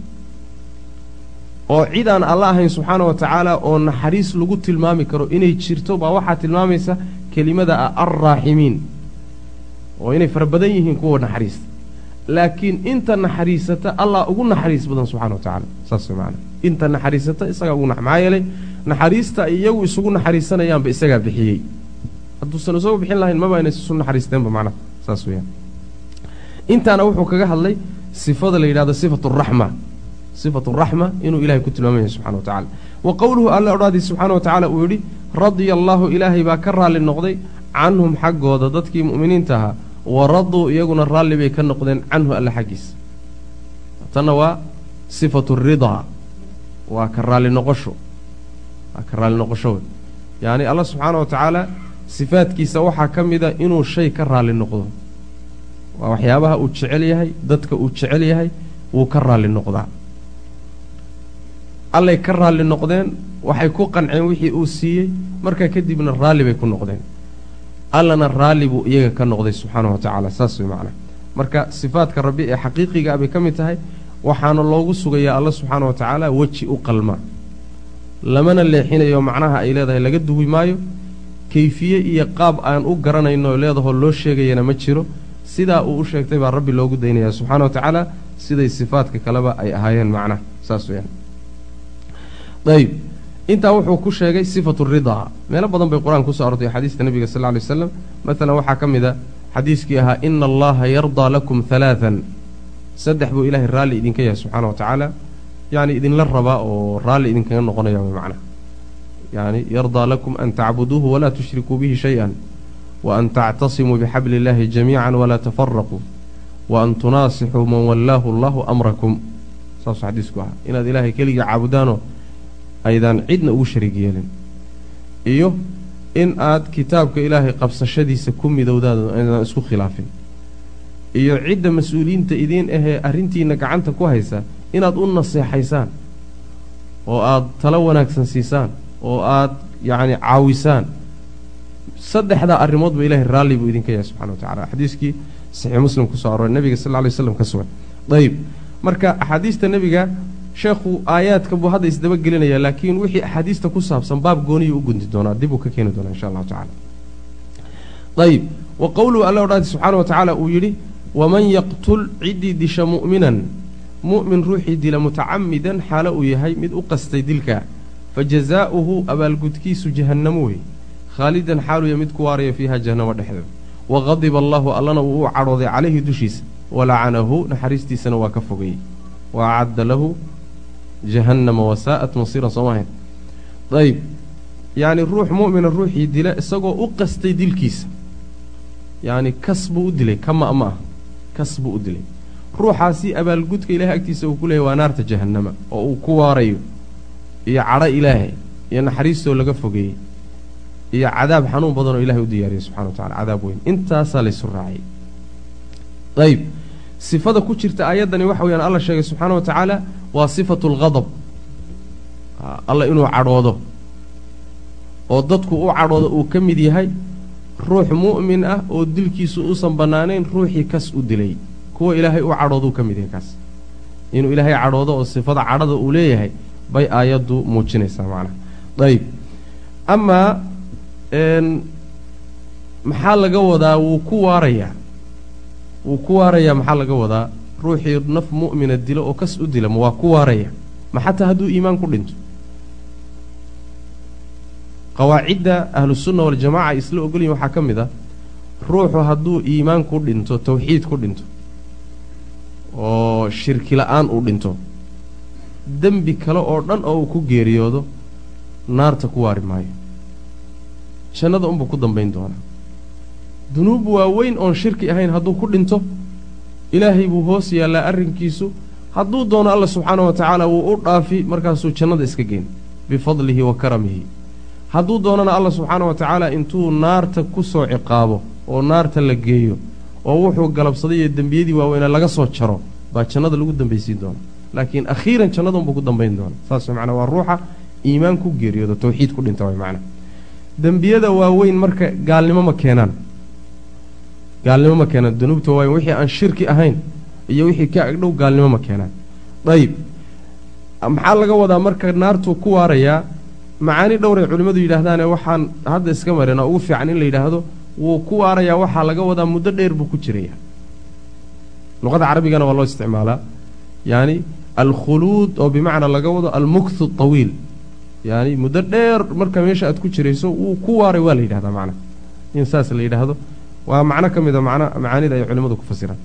Oo cid aan alla ahayn subxaana wa tacaala oo naxariis lagu tilmaami karo inay jirto baa waxaa tilmaamaysa kelimada ah alraaximiin oo inay fara badan yihiin kuwa naxariista laakiin inta naxariisata allah ugu naxariis badan subxana wa tacala saas macana inta naxariisata isagaa ugu maxaa yeelay naxariista iyagu isugu naxariisanayaanba isagaa bixiyey. Hadduusan isagu bixin lahayn maba inay isu naxariisteenba macnaha saas weyaan intaana wuxuu kaga hadlay sifada la yidhahdo sifatu raxma sifatu raxma inuu ilahay ku tilmaamaya subxana wa tacala wa qowluhu alla odhaadii subxaana wa tacaala uu yidhi radia allaahu ilaahay baa ka raalli noqday canhum xaggooda dadkii mu'miniinta ahaa wa raduu iyaguna raalli bay ka noqdeen canhu alla xaggiisa tanna waa sifatu ridaa waa ka raalli noqosho waa ka raalli noqosho wey. Yacni alla subxaana wa tacaala sifaadkiisa waxaa ka mida inuu shay ka raalli noqdo. Waa waxyaabaha uu jecel yahay dadka uu jecel yahay wuu ka raalli noqdaa. Allay ka raalli noqdeen waxay ku qanceen wixii uu siiyey markaa kadibna raalli bay ku noqdeen allana raalli buu iyaga ka noqday subxaana wa tacaala saas way macnaha marka sifaadka rabbi ee xaqiiqiga bay ka mid tahay waxaana loogu sugayaa alla subxaana wa tacaala weji u qalma. Lamana leexinayo macnaha ay leedahay laga duwi maayo kayfiye iyo qaab aan u garanayno leedahoo loo sheegayana ma jiro. Sidaa uu u sheegtay baa rabbi loogu daynaya subxaana wa tacaala siday sifaadka kaleba ay ahaayeen macnaha saas weyaan ayb intaa wuxuu ku sheegay sifatu ridaa meelo badan bay qur'aanka ku soo arortay xadiista nebiga sal ly waslam maalan waxaa ka mid a xadiiskii ahaa ina allaha yardaa lakum halaaan saddex buu ilaahay raalli idinka yahay subxaana wa tacaala yacni idinla rabaa oo raalli idinkaga noqonaya macnaha yani yardaa lakum an tacbuduuhu walaa tushrikuu bihi shay-an wa an tactasimuu bixabli illaahi jamiican walaa tafaraquu wa an tunaasixuu man wallaahu allahu amrakum. Saasuu xadiisku ahaa. Inaad ilaahay keligii caabudaanoo aydaan cidna ugu shariig yeelin. Iyo in aad kitaabka ilaahay qabsashadiisa ku midowdaad aydaan isku khilaafin. Iyo cidda mas'uuliyiinta idiin ahee arrintiina gacanta ku haysa inaad u naseexaysaan oo aad talo wanaagsan siisaan oo aad yacni caawisaan. Saddexdaa arrimoodba ilaahay raalli buu idinka yahay subxana wa tacala xadiiskii saxiix muslim ku soo arooray nebiga sal lla lay slam ka sugan. Ayib marka axaadiista nebiga sheekhu aayaadka buu hadda isdaba gelinaya laakiin wixii axaadiista ku saabsan baab gooniyuu u gundi doonaa dib uu ka keeni doonaa insha allahu tacala ayib wa qowluhu alla odhaadi subxaana wa tacaala uu yidhi waman yaqtul ciddii disha mu'minan mu'min ruuxii dila mutacamidan xaalo uu yahay mid u qastay dilka fa jazaa'uhu abaalgudkiisu jahannamo wey khaalidan xaaluu yahay mid ku waaraya fiiha jahannamo dhexdeeda wa qadiba allaahu allana wuu u cadhooday calayhi dushiisa walacanahu naxariistiisana waa ka fogeeyey wa acadda lahu jahannama wasaa'at masiiran soo maahayn ayib yacni ruux mu'mina ruuxii dila isagoo u qastay dilkiisa. Yacni kas buu u dilay kama ma ah kas buu u dilay. Ruuxaasi abaalgudka ilaahay agtiisa uu ku leeyahy waa naarta jahannama oo uu ku waarayo. Iyo cadho ilaahay iyo naxariistoo laga fogeeyey. Iyo cadaab xanuun badanoo ilahay u diyaariyay subxana wa tacala cadaab weyn. Intaasaa laysu raacay. Ayib sifada ku jirta aayaddani waxa weyaan alla sheegay subxaana wa tacaala waa sifatu alghadab alla inuu cadhoodo. Oo dadku u cadhoodo uu ka mid yahay ruux mu'min ah oo dilkiisu uusan bannaanayn ruuxii kas u dilay. Kuwa ilaahay u cadhooduu ka mid yahay kaas. Inuu ilaahay cadhoodo oo sifada cadhada uu leeyahay bay aayaddu muujinaysaa macnaha ayib amaa maxaa laga wadaa? Wuu ku waarayaa. Wuu ku waarayaa maxaa laga wadaa ruuxii naf mu'mina dilo oo kas u dila ma waa ku waaraya. Ma xataa hadduu iimaan ku dhinto. Qawaacidda ahlusunna waljamaca ay isla ogolyihin waxaa ka mid ah ruuxu hadduu iimaan ku dhinto tawxiid ku dhinto oo shirki la'aan uu dhinto dembi kale oo dhan oo uu ku geeriyoodo naarta ku waari maayo. Jannada unbuu ku dambayn doonaa. Dunuub waaweyn oon shirki ahayn hadduu ku dhinto ilaahay buu hoos yaallaa arrinkiisu. Hadduu doono alla subxaana wa tacaala wuu u dhaafi markaasuu jannada iska geen bifadlihi wa karamihi. Hadduu doonana alla subxaana wa tacaala intuu naarta ku soo ciqaabo oo naarta la geeyo oo wuxuu galabsaday iyo dembiyadii waaweynaa laga soo jaro baa jannada lagu dambaysiin doona. Laakiin akhiiran jannadunbuu ku dambayn doona. Saas macnaa waa ruuxa iimaan ku geeriyoodo tawxiid ku dhinta way macnaa. Dembiyada waaweyn marka gaalnimo ma keenaan gaalnimo ma keenaan. Dunuubta waaweyn wixii aan shirki ahayn iyo wixii ka agdhow gaalnimo ma keenaan. Dayib. Maxaa laga wadaa marka naartuu ku waarayaa macaani dhowray culimmadu yidhaahdaane waxaan hadda iska marina ugu fiican in la yidhaahdo wuu ku waarayaa waxaa laga wadaa muddo dheer buu ku jiraya luqada carabigana waa loo isticmaalaa. Yaani alkhuluud oo bimacnaa laga wado almukthu tawiil. Yaani muddo dheer marka meesha aad ku jirayso wuu ku waaray waa la yidhahdaa macnaha in saas la yidhaahdo waa macno ka mid a man macaanida ay culimmadu ku fasiraan.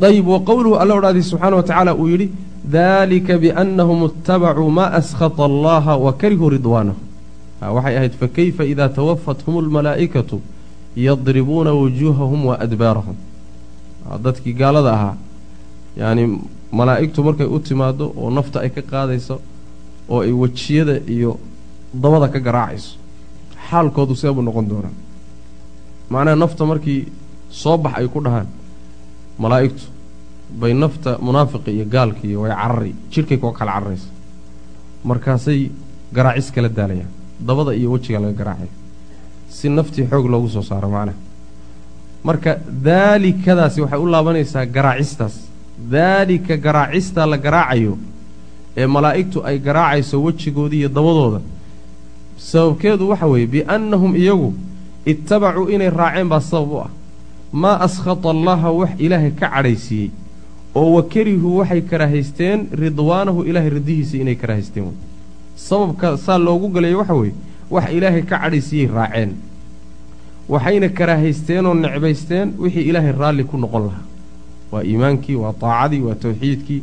Ayib wa qowluhu alla odhaadii subxaana wa tacaala uu yidhi dalika biannahum ittabacuu maa askhata allaha wa karihuu ridwaanahu. Waxay ahayd fakayfa idaa tawafathum almalaa'ikatu yadribuuna wujuuhahum wa adbaarahum. Dadkii gaalada ahaa yacni malaa'igtu markay u timaado oo nafta ay ka qaadayso oo ay wejiyada iyo dabada ka garaacayso xaalkoodu seebuu noqon doonaa macnaha nafta markii soo bax ay ku dhahaan malaa'igtu bay nafta munaafiqi iyo gaalkii way carari jidhkay koo kala cararaysa. Markaasay garaacis kala daalayaan dabada iyo wejiga laga garaacaya si naftii xoog loogu soo saaro macnaha marka daalikadaasi waxay u laabanaysaa garaacistaas daalika garaacistaa la garaacayo ee malaa'igtu ay garaacayso wejigooda iyo dabadooda sababkeedu waxa weeye biannahum iyagu ittabacuu inay raaceen baa sabab u ah maa askhata allaha wax ilaahay ka cadhaysiiyey oo wa karihuu waxay karaahaysteen ridwaanahu ilaahay ridihiisa inay karaahaysteen wey sababka saa loogu galayo waxa weeye wax ilaahay ka cadhaysiiyey raaceen waxayna karaahaysteen oo necbaysteen wixii ilaahay raalli ku noqon lahaa waa iimaankii waa taacadii waa tawxiidkii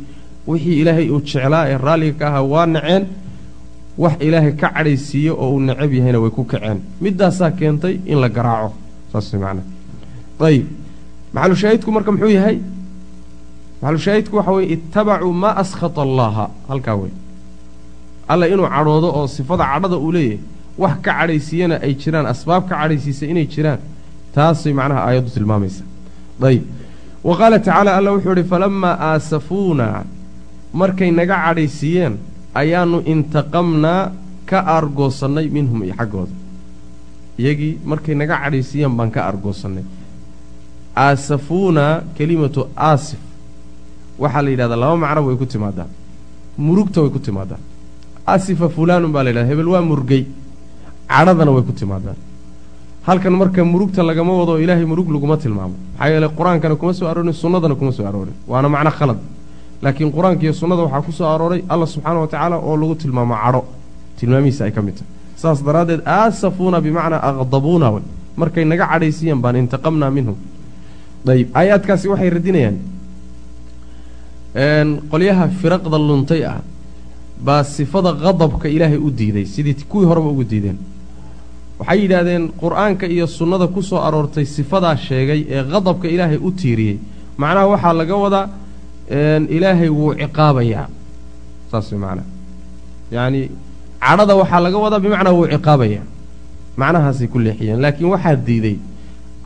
wixii ilaahay uu jeclaa ee raalliga ka ahaa waa naceen wax ilaahay ka cadhaysiiye oo uu necab yahayna way ku kaceen. Middaasaa keentay in la garaaco. Saas macnaa ayib. Maxalushaahidku marka muxuu yahay? Maxalushaahidku waxa weye ittabacuu maa askhata allaaha halkaa wey alla inuu cadhoodo oo sifada cadhada uu leeyahay wax ka cadhaysiiyana ay jiraan asbaab ka cadhaysiisa inay jiraan taasay macnaha aayaddu tilmaamaysa. Ayib. Wa qaala tacaala alla wuxuu idhi falammaa aasafuuna markay naga cadhaysiiyeen ayaannu intaqamnaa ka aargoosannay minhum iyo xaggooda. Iyagii markay naga cadhaysiiyeen baan ka aargoosannay aasafuuna kelimatu aasif. Waxaa la yidhahdaa laba macnoba way ku timaadaan murugta way ku timaadaan asifa fulaanun baa la yidhahda hebel waa murgay. Cadhadana way ku timaadaan halkan marka murugta lagama wado ilaahay murug laguma tilmaamo. Maxaa yeeley qur'aankana kuma soo aroorin sunnadana kuma soo aroorin. Waana macno khalad laakiin qur'aanka iyo sunnada waxaa ku soo arooray alla subxaana wa tacaala oo lagu tilmaamo cadho tilmaamihiisa ay ka mid tahay. Saas daraaddeed aasafuuna bimacnaa aqdabuuna wey markay naga cadhaysiiyeen baan intaqamnaa minhum. Ayib aayaadkaasi waxay radinayaan qolyaha firaqda luntay ah baa sifada qadabka ilaahay u diiday. Sidii kuwii horeba ugu diideen. Waxay yidhaahdeen qur'aanka iyo sunnada ku soo aroortay sifadaa sheegay ee qadabka ilaahay u tiiriyey. Macnaha waxaa laga wadaa ilaahay wuu ciqaabayaa. Saas way macnaha yacni cadhada waxaa laga wadaa bimacnaa wuu ciqaabayaa. Macnahaasay ku leexiyeen laakiin waxaa diiday.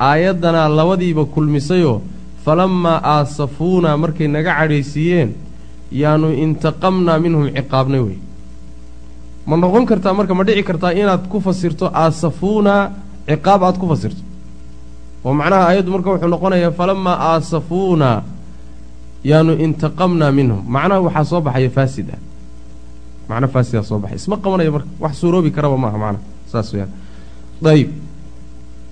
Aayaddanaa labadiiba kulmisayoo falammaa aasafuuna markay naga cadhaysiiyeen yaanu intaqamnaa minhum ciqaabnay wey. Ma noqon kartaa marka ma dhici kartaa inaad ku fasirto aasafuuna ciqaab aad ku fasirto. Oo macnaha aayaddu marka wuxuu noqonayaa falammaa aasafuuna yaanu intaqamnaa minhum macnaha waxaa soo baxaya faasid ah faasidaa soo baxay isma qabanaya marka. Wax suuroobi karaba maaha macnaha. Saas weyaan ayib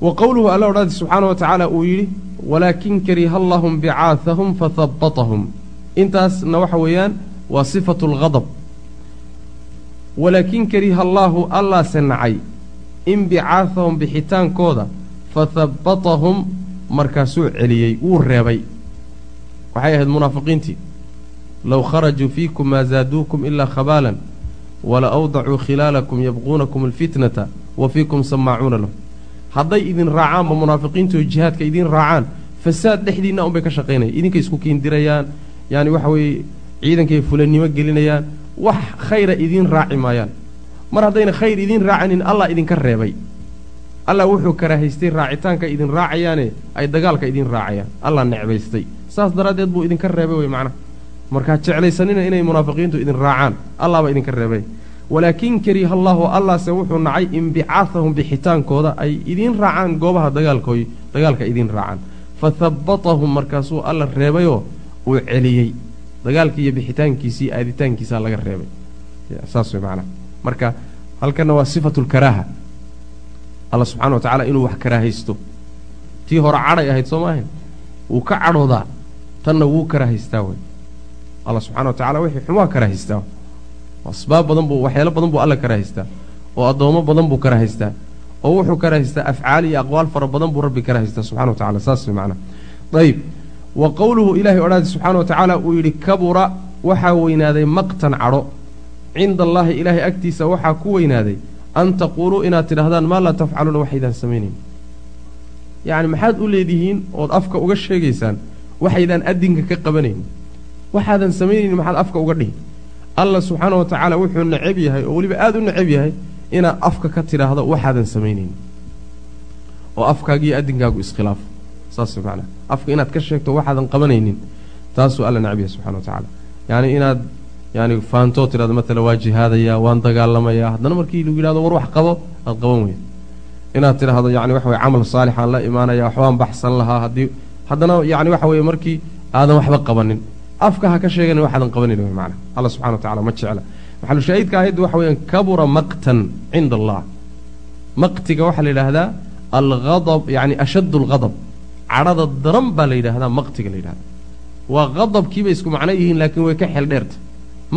wa qowluhu alla odhaadi subxaana wa tacaala uu yidhi walaakin kariha allahum bicaahahum fahabbatahum intaasna waxa weeyaan waa sifatu lgadab walaakin kariha allaahu allaase nacay in bicaahahum bixitaankooda fahabbatahum markaasuu celiyey wuu reebay waxay ahayd munaafiqiintii. Low kharajuu fiikum maa zaaduukum ilaa khabaalan wala awdacuu khilaalakum yabquunakum alfitnata wa fiikum samaacuuna lahu. Hadday idin raacaanba munaafiqiintu jihaadka idin raacaan fasaad dhexdiinna unbay ka shaqaynaya idinkay isku kiindirayaan yaani waxa weeye ciidankay fulannimo gelinayaan wax khayra idiin raaci maayaan. Mar haddayna khayr idiin raacanin allah idinka reebay. Allah wuxuu karaahaystay raacitaanka idin raacayaane ay dagaalka idiin raacayaan. Allah necbaystay saas daraaddeed buu idinka reebay wey macnaha markaa jeclaysanina inay munaafiqiintu idin raacaan. Allah baa idinka reebay. Walaakin kariha allaahu allahse wuxuu nacay inbicaahahum bixitaankooda ay idiin raacaan goobaha dagaalkooy dagaalka idiin raacaan. Fa habbatahum markaasuu alla reebayoo uu celiyey. Dagaalkii iyo bixitaankiisii aaditaankiisaa laga reebay. Saas way macnaha marka halkanna waa sifatu lkaraaha alla subxana wa tacaala inuu wax karaahaysto tii hore cadhay ahayd soo maahayn wuu ka cadhoodaa tanna wuu karaahaystaa wey alla subxana wa tacala wixii xun waa karaahaystaa asbaab badan buu waxyaalo badan buu alla karaahaystaa oo addoommo badan buu karaahaystaa oo wuxuu karaahaystaa afcaal iyo aqwaal fara badan buu rabbi karaahaystaa subxana wa tacala saas way macnaha ayib wa qowluhu ilaahay odhaadi subxaana wa tacaala uu yidhi kabura waxaa weynaaday maqtan cadho. Cinda allaahi ilaahay agtiisa waxaa ku weynaaday an taquuluu inaad tidhahdaan maa laa tafcaluuna waxaydaan samaynayn. Yacni maxaad u leedihiin ood afka uga sheegaysaan waxaydaan adinka ka qabanayn. waxaadan samaynaynin maxaad afka uga dhihi. Alla subxaana wa tacaala wuxuu necab yahay oo weliba aada u necab yahay inaad afka ka tidhaahdo waxaadan samaynayn oo afkaagiiyo adinkaagu iskhilaafo saas macnaa afka inaad ka sheegto waxaadan qabanaynin. taasuu alla necab yahay subxana wa tacaala. yacni inaad yani faantoo tidhahdo matala waa jihaadayaa waan dagaalamayaa haddana markii lagu yidhahdo war wax qabo aad qaban weyd inaad tidhaahdo yani waxa weye camal saalixaan la imaanaya waxbaan baxsan lahaa haddii haddana yani waxa weeye markii aadan waxba qabanin. Afka ha ka sheegan waxaadan qabanin macana alla subxana wa tacala ma jecla. Maxalushaahidka aayaddu waxa weyaan kabura maqtan cinda allah maqtiga waxaa la yidhaahdaa alghadab yani ashaddu alghadab cadhada daran baa la yidhaahdaa maqtiga la yidhahda waa qadabkiibay isku macno yihiin laakiin way ka xeel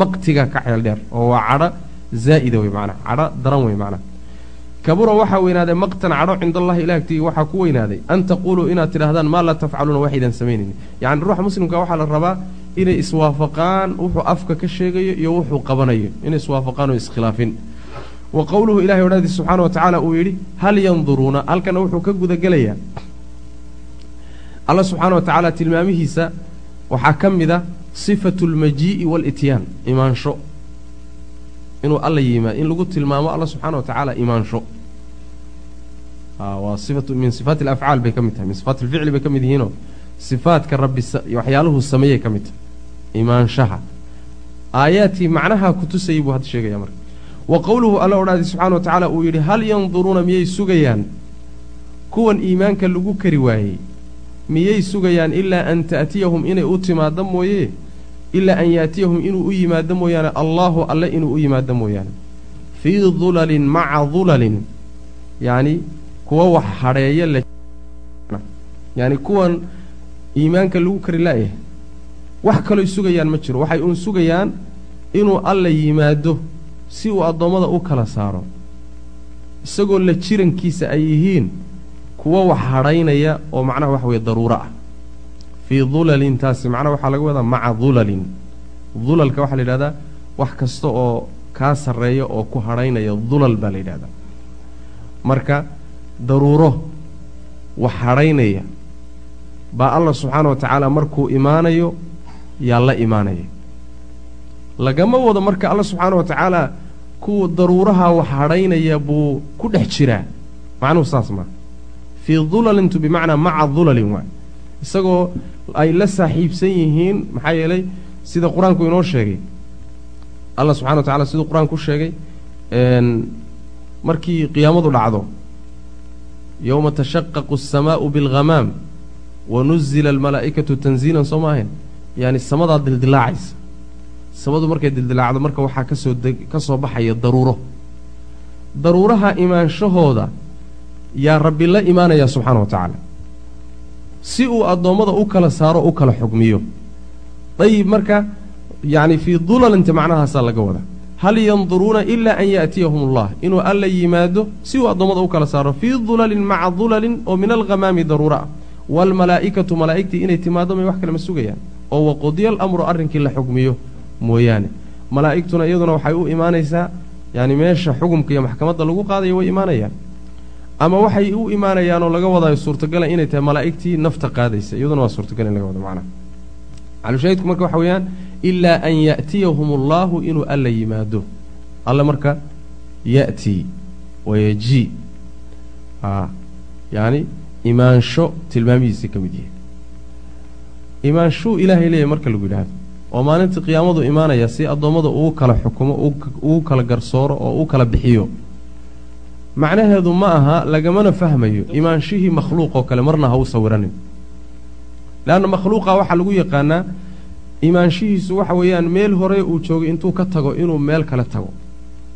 maqtiga ka xeel oo waa cadho zaa'ida wey macnaa cadho daran wey macnaa kabura waxaa weynaaday maqtan cadho cinda allahi ilaagtii waxaa ku weynaaday. An taquuluu inaad tidhahdaan maa laa tafcaluuna waxaydan samaynaynin yacni ruuxa muslimka waxaa la rabaa inay iswaafaqaan wuxuu afka ka sheegayo iyo wuxuu qabanayo. Inay iswaafaqaan oo iskhilaafin. Wa qowluhu ilahay odhaadi subxaana wa tacaala uu yidhi hal yanduruuna halkana wuxuu ka gudagelayaa alla subxaana wa tacaala tilmaamihiisa waxaa ka mid a sifatu lmajii'i waalityaan imaansho. Inuu alla yimaad in lagu tilmaamo alla subxaana wa tacaala imaansho waa sifatu min sifaati alafcaal bay ka mid tahay min sifaati alficli bay ka mid yihiinoo sifaadka rabbi waxyaaluhu sameeyay ka mid tahay imaanshaha. Aayaadkii macnaha ku tusayay buu hadda sheegaya marka. Wa qowluhu alla odhaadi subxana wa tacaala uu yidhi hal yanduruuna miyay sugayaan? Kuwan iimaanka lagu kari waayey miyay sugayaan ilaa an ta'tiyahum inay u timaaddo mooye? Ilaa an yaatiyahum inuu u yimaado mooyaane? Allaahu alle inuu u yimaado mooyaane. Fii dulalin maca dulalin yacni kuwa wax hadheeya la yacni kuwan iimaanka lagu kari la'yahay wax kalooy sugayaan ma jiro. Waxay uun sugayaan inuu alla yimaado si uu addoommada u kala saaro. Isagoo la jirankiisa ay yihiin kuwa wax hadhaynaya oo macnaha waxa weye daruuro ah. Fii dulalin taasi macnaha waxaa laga wadaa maca dulalin dulalka waxaa la yidhahdaa wax kasta oo kaa sarreeya oo ku hadhaynaya dulal baa la yidhahdaa. Marka daruuro wax hadhaynaya baa allah subxaana wa tacaala markuu imaanayo yaa la imaanaya. Lagama wado marka alla subxaana wa tacaala kuwa daruuraha wax hadhaynaya buu ku dhex jiraa. Macnuhu saas maa fii dulalintu bimacnaa maca dulalin waay isagoo ay la saaxiibsan yihiin maxaa yeelay sida qur'aanku inoo sheegay. Allah subxana wa tacala siduu qur'aanku sheegay markii qiyaamadu dhacdo yowma tashaqaqu asamaa'u bilghamaam wa nuzila almalaa'ikatu tanziilan soo maahayn yaani samadaa dildilaacaysa samadu markay dildilaacdo marka waxaa ka soo ka soo baxaya daruuro daruuraha imaanshahooda yaa rabbi la imaanaya subxaana wa tacaala si uu addoommada u kala saaro u kala xugmiyo dayib marka yacni fii dulalinta macnahaasaa laga wadaa hal yanduruuna ilaa an yaatiyahum allah inuu alla yimaado si uu addoommada u kala saaro fii dulalin maca dulalin oo min alghamaami daruura waalmalaa'ikatu malaa'igtii inay timaado may wax kalema sugayaan oo waqodiya alamru arrinkii la xugmiyo mooyaane malaa'igtuna iyaduna waxay u imaanaysaa yacni meesha xukumka iyo maxkamadda lagu qaadayo way imaanayaan ama waxay u imaanayaanoo laga wadaayo suurtagala inay tahay malaa'igtii nafta qaadaysa iyaduna waa suurtagal in laga wado macnaha calushaahidku marka waxa weeyaan ilaa an ya'tiyahum allaahu inuu alla yimaado. Alle marka ya'tii wayajii a yacni imaansho tilmaamihiisay ka mid yihiin imaanshuu ilaahay leeyahy marka lagu yidhaahdo oo maalintii qiyaamadu imaanaya si addoommada ugu kala xukumo ugu kala garsooro oo u kala bixiyo. Macnaheedu ma aha lagamana fahmayo imaanshihii makhluuq oo kale marna ha u sawiranin. Leanna makhluuqa waxaa lagu yaqaanaa imaanshihiisu waxa weeyaan meel hore uu joogay intuu ka tago inuu meel kale tago.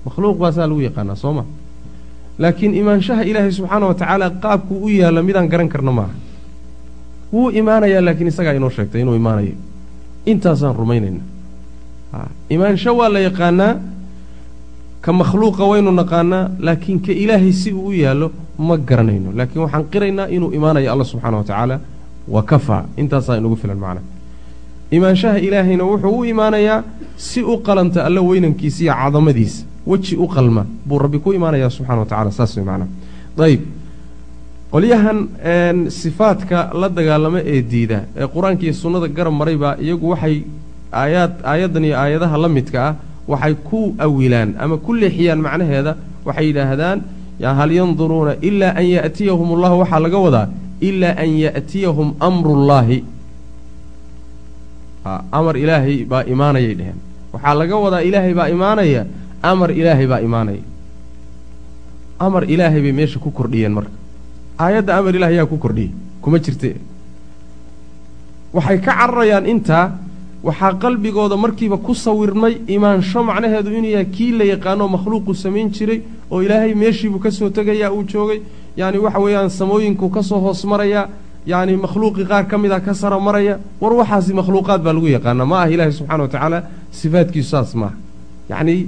Makhluuq baasaa lagu yaqaanaa soo ma? Laakiin imaanshaha ilaahay subxaana wa tacaala qaabkuu u yaalla midaan garan karno maaha. Wuu imaanayaa laakiin isagaa inoo sheegtay inuu imaanayo. Intaasaan rumaynayna. Imaansho waa la yaqaanaa ka makhluuqa waynu naqaanaa laakiin ka ilaahay si uu u yaallo ma garanayno. Laakiin waxaan qiraynaa inuu imaanayo alla subxaana wa tacaala wa kafaa. Intaasaa inugu filan macna imaanshaha ilaahayna wuxuu u imaanayaa si u qalanta alla weynankiisa iyo cadamadiisa weji u qalma buu rabbi ku imaanayaa subxana wa tacala saas wey macnaa ayib qolyahan sifaadka la dagaalamo ee diida ee qur'aanka iyo sunnada garab maray baa iyagu waxay aayaad aayaddan iyo aayadaha la midka ah waxay ku awilaan ama ku leexiyaan macnaheeda waxay yidhaahdaan hal yanduruuna ilaa an ya'tiyahum allahu waxaa laga wadaa ilaa an ya'tiyahum amrullaahi amar ilaahay baa imaanayay dheheen. Waxaa laga wadaa ilaahay baa imaanaya amar ilaahay baa imaanaya. Amar ilaahay bay meesha ku kordhiyeen marka. Aayadda amar ilahay yaa ku kordhiyey kuma jirte. Waxay ka cararayaan intaa waxaa qalbigooda markiiba ku sawirmay imaansho macnaheedu inuu yahay kii la yaqaanoo makhluuqu samayn jiray oo ilaahay meeshiibuu ka soo tegayaa uu joogay. Yacni waxa weeyaan samooyinkuu ka soo hoos marayaa yacni makhluuqii qaar ka mid a ka sara maraya war waxaasi makhluuqaad baa lagu yaqaanaa ma ah ilaahay subxana wa tacaala sifaadkiisu saas maaha yacnii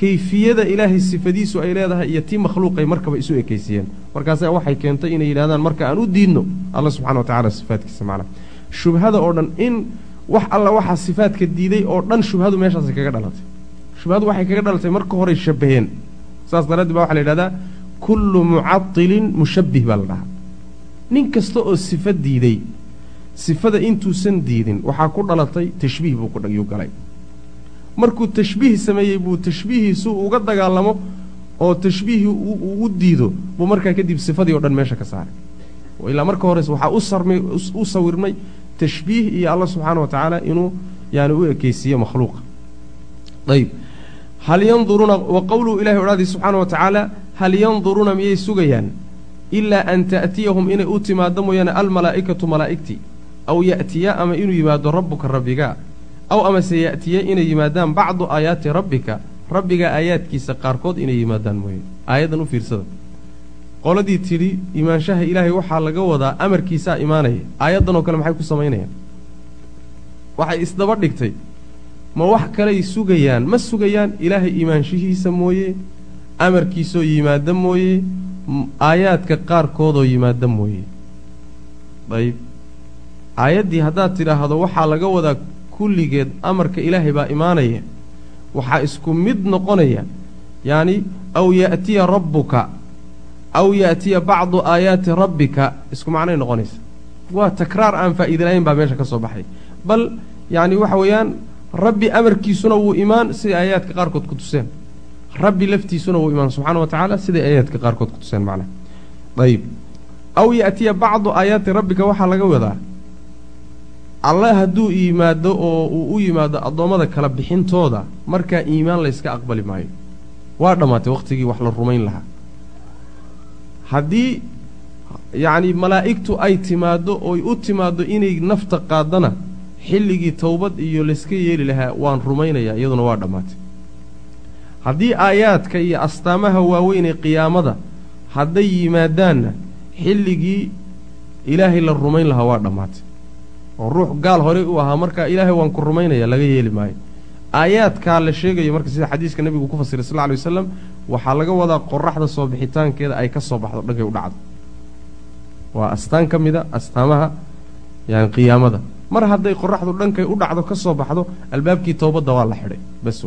kayfiyada ilaahay sifadiisu ay leedahay iyo tii makhluuqay markaba isu ekaysiiyeen. Markaasa waxay keentay inay yidhahdaan marka aan u diidno alla subxana wa tacala sifaadkiisa macnaa shubhada oo dhan in wax alla waxaa sifaadka diiday oo dhan shubhadu meeshaasay kaga dhalatay. Shubhadu waxay kaga dhalatay marka horey shabaheen. Saas daraaddeed baa waxaa la yidhahdaa kullu mucatilin mushabbih baa la dhahaa nin kasta oo sifo diiday sifada intuusan diidin waxaa ku dhalatay tashbiih buu kuyuu galay. Markuu tashbiih sameeyey buu tashbiihiisu uga dagaalamo oo tashbiihii u diido buu markaa kadib sifadii o dhan meesha ka saaray. Ilaa marka hores waxaa u sawirmay tashbiih iyo alla subxaana wa tacaala inuu yaani u ekeysiiyo makhluuqa. Ayb hal yanduruuna wa qowluhu ilahi odhaadii subxaana wa tacaala hal yanduruuna miyay sugayaan ilaa an ta'tiyahum inay u timaado mooyaane almalaa'ikatu malaa'igtii aw ya'tiya ama inuu yimaado rabbuka rabbigaa aw amase ya'tiya inay yimaadaan bacdu aayaati rabbika. Rabbiga aayaadkiisa qaarkood inay yimaadaan mooye. Aayaddan u fiirsada. Qoladii tidhi imaanshaha ilaahay waxaa laga wadaa amarkiisaa imaanaya. Aayaddan oo kale maxay ku samaynayaan? Waxay isdaba dhigtay ma wax kaley sugayaan ma sugayaan ilaahay imaanshihiisa mooye amarkiisoo yimaada mooye aayaadka qaarkoodoo yimaada mooye. Dayib aayaddii haddaad tidhaahdo waxaa laga wadaa kulligeed amarka ilaahay baa imaanaya. Waxaa isku mid noqonaya yacni aw ya'tiya rabbuka aw ya'tiya bacdu aayaati rabbika isku macnay noqonaysa. Waa takraar aan faa'iidalayn baa meesha ka soo baxay. Bal yacni waxa weeyaan rabbi amarkiisuna wuu imaan siday aayaadka qaarkood ku tuseen rabbi laftiisuna wuu imaan subxaana wa tacaala siday aayaadka qaarkood ku tuseen macnaha ayib aw ya'tiya bacdu aayaati rabbika waxaa laga wadaa alle hadduu yimaado oo uu u yimaado addoommada kala bixintooda markaa iimaan layska aqbali maayo. Waa dhammaatay wakhtigii wax la rumayn lahaa. Haddii yacni malaa'igtu ay timaaddo ooy u timaaddo inay nafta qaadana xilligii towbad iyo layska yeeli lahaa waan rumaynayaa iyaduna waa dhammaatay haddii aayaadka iyo astaamaha waaweyn ee qiyaamada hadday yimaadaanna xilligii ilaahay la rumayn lahaa waa dhammaatay. Oo ruux gaal horey u ahaa markaa ilaahay waan ku rumaynaya laga yeeli maayo. Aayaadkaa la sheegayo marka sida xadiiska nebigu ku fasiray sal lla alay wasalam waxaa laga wadaa qoraxda soo bixitaankeeda ay ka soo baxdo dhankay u dhacdo. Waa astaan ka mida astaamaha yani qiyaamada. Mar hadday qoraxdu dhankay u dhacdo ka soo baxdo albaabkii towbadda waa la xidhay bas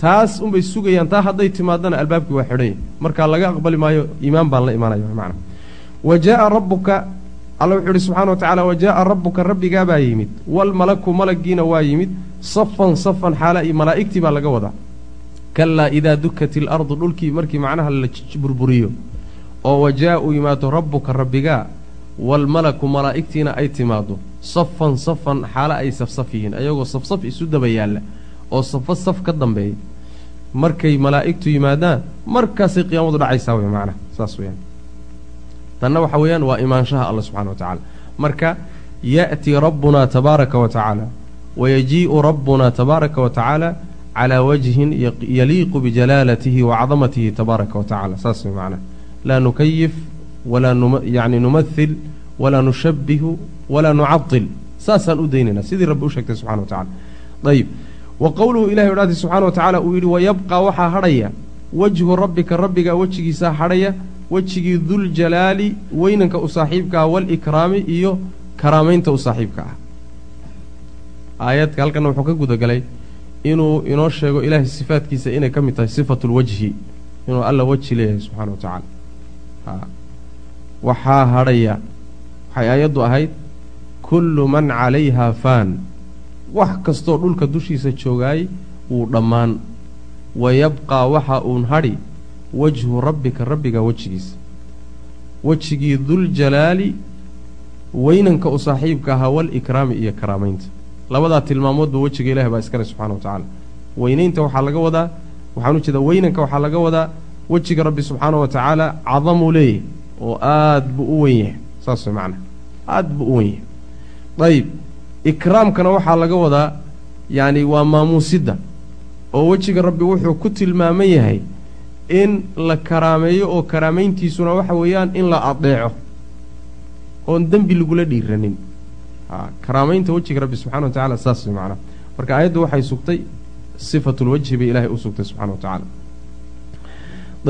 taas unbay sugayaan taa hadday timaadana albaabkii waa xidhanya markaa laga aqbali maayo iimaan baan la imaanaya macna. Wa jaaa rabbuka alla wuxuu ihi subxana wa tacala wa jaaa rabbuka rabbigaabaa yimid. Walmalaku malaggiina waa yimid. Safan safan xaala malaa'igtii baa laga wadaa. Kalaa idaa dukat ilardu dhulkii markii macnaha la burburiyo. Oo wa jaa uu yimaado rabbuka rabbigaa. Waalmalaku malaa'igtiina ay timaaddo. Safan safan xaalo ay safsaf yihiin. Ayagoo safsaf isu daba yaalla oo safo saf ka dambeeya markay malaa'igtu yimaadaan markaasay qiyaamadu dhacaysaa wey macnaha saas weyaan tanna waxa weeyaan waa imaanshaha alla subxana wa tacaala. Marka ya'tii rabbunaa tabaaraka wa tacaala wayajii'u rabbuna tabaaraka wa tacaala calaa wajhin yaliiqu bijalaalatihi wa cadamatihi tabaaraka wa tacala saas way macnaha laa nukayif walaa yani numahil walaa nushabbihu walaa nucadil saasaan u daynaynaa sidii rabbi u sheegtay subxana wa tacala ayib wa qowluhu ilahay odhaatay subxana wa tacaala uu yidhi wayabqaa waxaa hadhaya wajhu rabbika rabbigaa wejigiisaa hadhaya wejigii duljalaali weynanka u saaxiibka ah waalikraami iyo karaamaynta u saaxiibka ah. Aayadka halkanna wuxuu ka gudagalay inuu inoo sheego ilaahay sifaadkiisa inay ka mid tahay sifatulwajhi inuu alla weji leeyahay subxana wa tacaala waxaa hadhaya waxay aayaddu ahayd kullu man calayhaa faan wax kastoo dhulka dushiisa joogaay wuu dhammaan. Wayabqaa waxa uun hadhi wajhu rabbika rabbiga wejigiisa. Wejigii duljalaali weynanka u saaxiibka ahaa walikraami iyo karaamaynta. Labadaa tilmaamoodba wejiga ilahi baa iskale subxana wa tacaala. Weynaynta waxaa laga wadaa waxaan u jeedaa weynanka waxaa laga wadaa wejiga rabbi subxaana wa tacaala cadamuu leeyahy oo aad buu u wen yahay. Saas way macnaa. Aad buu u wen yahay. Ayib ikraamkana waxaa laga wadaa yacni waa maamuusidda oo wejiga rabbi wuxuu ku tilmaaman yahay in la karaameeyo oo karaamayntiisuna waxa weeyaan in la adeeco oon dembi lagula dhiiranin. Karaamaynta wejiga rabbi subxana wa tacala saas way macnaha marka aayaddu waxay sugtay sifatulwajhi bay ilaahay u sugtay subxana wa tacaala.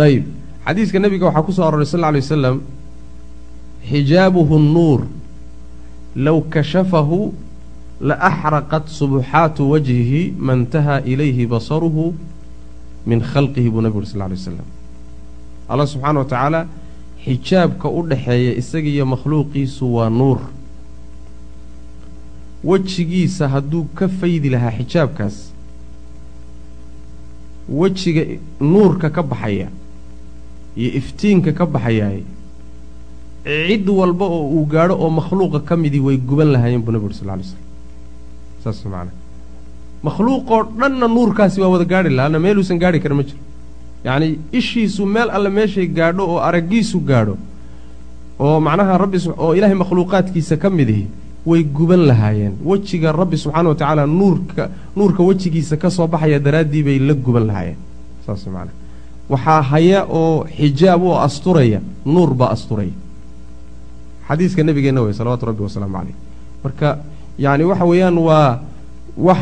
Ayib xadiiska nebiga waxaa ku soo aroray sal alay wasalam xijaabuhu nnuur low kashafahu la axraqat subuxaatu wajhihi ma ntahaa ilayhi basaruhu min khalqihi buu nebigu uri sal lla alay wasalam allah subxaana wa tacaala xijaabka u dhaxeeya isaga iyo makhluuqiisu waa nuur wejigiisa hadduu ka faydi lahaa xijaabkaas wejiga nuurka ka baxaya iyo iftiinka ka baxayaay cid walba oo uu gaadho oo makhluuqa ka midii way guban lahaayeen buu nebi uri sal lla alay slam saas macana makhluuqoo dhanna nuurkaasi waa wada gaadhi lahaana meeluusan gaadhi karin ma jiro. Yacni ishiisu meel alle meeshay gaadho oo araggiisu gaadho oo macnaha rabbi oo ilaahay makhluuqaadkiisa ka mid ihi way guban lahaayeen. Wejiga rabbi subxaana wa tacaala nuurka nuurka wejigiisa ka soo baxaya daraaddii bay la guban lahaayeen. Saas macana waxaa haya oo xijaab oo asturaya nuur baa asturaya. Xadiiska nebigeenna wey salawaatu rabbi wasalaamu caleyh marka yacni waxa weeyaan waa wax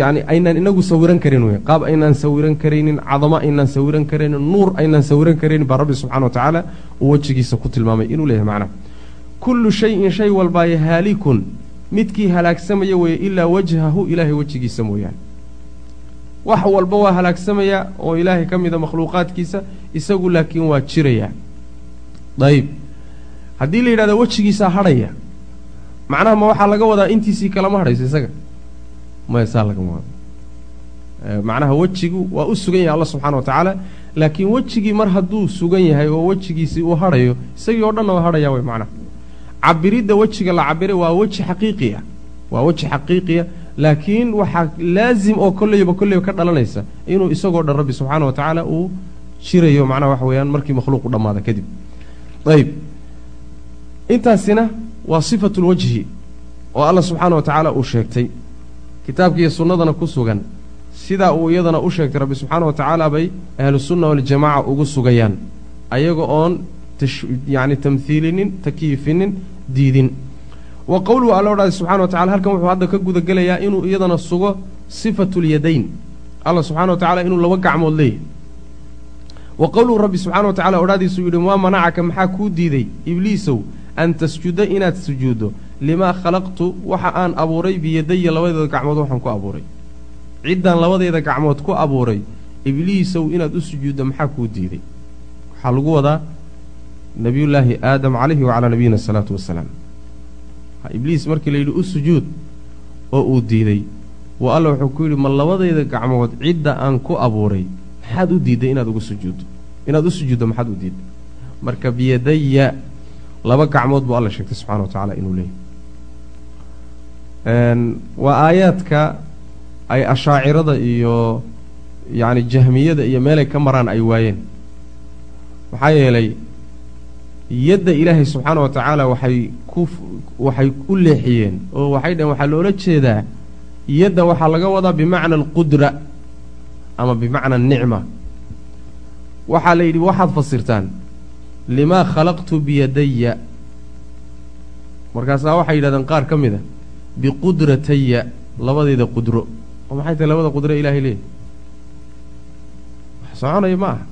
yacni aynaan inagu sawiran karin wey qaab aynaan sawiran karaynin cadamo aynaan sawiran karaynin nuur aynaan sawiran karaynin baa rabbi subxana wa tacaala uu wejigiisa ku tilmaamay inuu leeyahay macnaha kullu shayin shay walbaaye haalikun. Midkii halaagsamaya weeye ilaa wajhahu ilaahay wejigiisa mooyaane. Wax walba waa halaagsamaya oo ilaahay ka mida makhluuqaadkiisa isagu laakiin waa jiraya. Dayib. Haddii la yidhahdo wejigiisaa hadhaya macnaha ma waxaa laga wadaa intiisii kalama hadhayso isaga. Maya saa lagama wado macnaha wejigu waa u sugan yahay allah subxana wa tacaala laakiin wejigii mar hadduu sugan yahay oo wejigiisii uu hadhayo isagii oo dhanna waa hadhaya wey macnaha. Cabiridda wejiga la cabiray waa weji xaqiiqiya waa weji xaqiiqiya laakiin waxaa laasim oo kolleyba kolleyba ka dhalanaysa inuu isagoo dhan rabbi subxaana wa tacaala uu jirayo macnaha waxa weeyaan markii makhluuqu dhammaada kadib. Ayib. Intaasina waa sifatulwajhi oo alla subxaana wa tacaala uu sheegtay. Kitaabkiiyo sunnadana ku sugan. Sidaa uu iyadana u sheegtay rabbi subxaana wa tacaala bay ahlusunna waljamaaca ugu sugayaan. Ayaga oon yacni tamhiilinin takiifinin diidin. Wa qowluhu alla odhaaday subxana wa tacala halkan wuxuu hadda ka gudagelayaa inuu iyadana sugo sifatulyadayn alla subxana wa tacala inuu laba gacmood leeyahy wa qowluhu rabbi subxana wa tacala odhaadiisuu yidhi maa manacaka maxaa kuu diiday? Ibliisow an tasjuda inaad sujuuddo limaa khalaqtu waxa aan abuuray biyadaya labadeeda gacmood waxaan ku abuuray. Ciddaan labadeeda gacmood ku abuuray. Ibliisow inaad u sujuuddo maxaa kuu diiday? Waxaa lagu wadaa nebiyullaahi aadam calayhi wacalaa nabiyina asalaatu wasalaam. Ibliis markii la yidhi u sujuud oo uu diiday. Wa alla wuxuu ku yidhi ma labadayda gacmood cidda aan ku abuuray maxaad u diidday inaad ugu sujuuddo? Inaad u sujuuddo maxaad u diidday marka biyadaya laba gacmood buu alla sheegtay subxana wa tacaala inuu leeyahy waa aayaadka ay ashaacirada iyo yacni jahmiyada iyo meelay ka maraan ay waayeen. Maxaa yeelay yadda ilaahay subxaana wa tacaala waxay ku waxay u leexiyeen oo waxay dhaheen waxaa loola jeedaa yadda waxaa laga wadaa bimacna alqudra ama bimacna anicma waxaa la yidhi waxaad fasirtaan limaa khalaqtu biyadaya markaasaa waxay yidhahdeen qaar ka mid a biqudrataya labadeyda qudro. Oo maxay tahay labada qudro ilaahay leeyahy wax soconaya ma aha.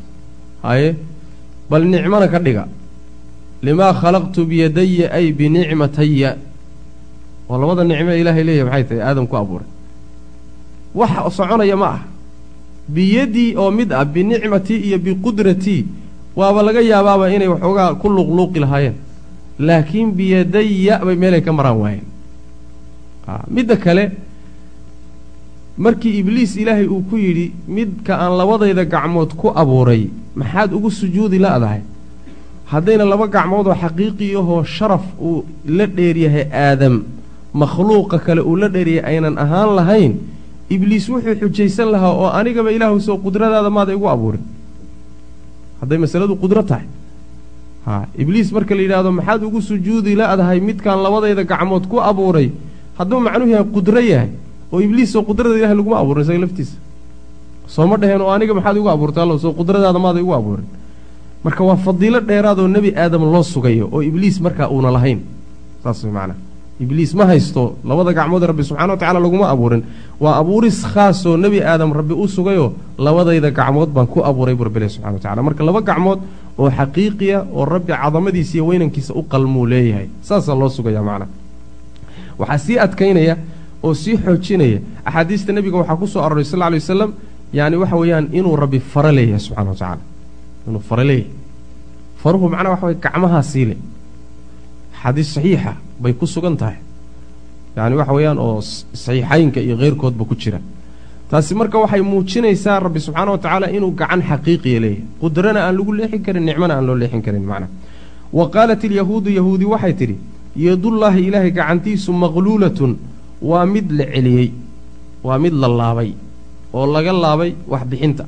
Haye bal nicmana ka dhiga. Limaa khalaqtu biyadaya ay binicmataya oo labada nicmo ilaahay leeyahay maxay tahay? Aadam ku abuuray. Wax soconaya ma ah biyadii oo mid ah binicmatii iyo biqudratii waaba laga yaabaaba inay waxoogaa ku luuqluuqi lahaayeen. Laakiin biyadaya bay meelay ka maraan waayeen. Midda kale markii ibliis ilaahay uu ku yidhi midka aan labadayda gacmood ku abuuray maxaad ugu sujuudi la-dahay? Haddayna laba gacmood oo xaqiiqiyahoo sharaf uu la dheeryahay aadam makhluuqa kale uu la dheeryahay aynan ahaan lahayn ibliis wuxuu xujaysan lahaa oo anigaba ilaahu soo qudradaada maada igu abuurin hadday masaladu qudro tahay. Ha ibliis marka la yidhaahdo maxaad ugu sujuudi la-dahay midkaan labadayda gacmood ku abuuray? Hadduu macnuhu yahay qudro yahay oo ibliis soo qudrada ilahay laguma abuurin isaga laftiisa. Sooma dheheen oo aniga maxaad igu abuurtay? Allow soo qudradaada maada igu abuurin. Marka waa fadiilo dheeraadoo nebi aadam loo sugayo oo ibliis markaa uuna lahayn. Saas way ibliis ma haysto. Labada gacmood rabbi subxana wa tacala laguma abuurin. Waa abuuris khaasoo nebi aadam rabbi u sugayoo labadayda gacmood baan ku abuuray buu rabbi leh subxana wa tacala marka laba gacmood oo xaqiiqiya oo rabbi cadamadiisa iyo weynankiisa u qalmuu leeyahay saasaa loo sugaya macnaa waxaa sii adkaynaya oo sii xoojinaya axaadiista nebiga waxaa ku soo aroray sal lla alay wasalam yacni waxa weeyaan inuu rabbi faro leeyahay subxana wa tacaala inuu faro leeyahay faruhu macnaha waxa weye gacmahaa siile xadiis saxiixa bay ku sugan tahay. Yacni waxa weeyaan oo saxiixaynka iyo keyrkoodba ku jira. Taasi marka waxay muujinaysaa rabbi subxaana wa tacaala inuu gacan xaqiiqiya leeyahay qudrana aan lagu leexin karin nicmona aan loo leexin karin macnaha wa qaalat ilyahuudu yahuudi waxay tidhi yadullaahi ilaahay gacantiisu maqluulatun waa mid la celiyey waa mid la laabay oo laga laabay waxbixinta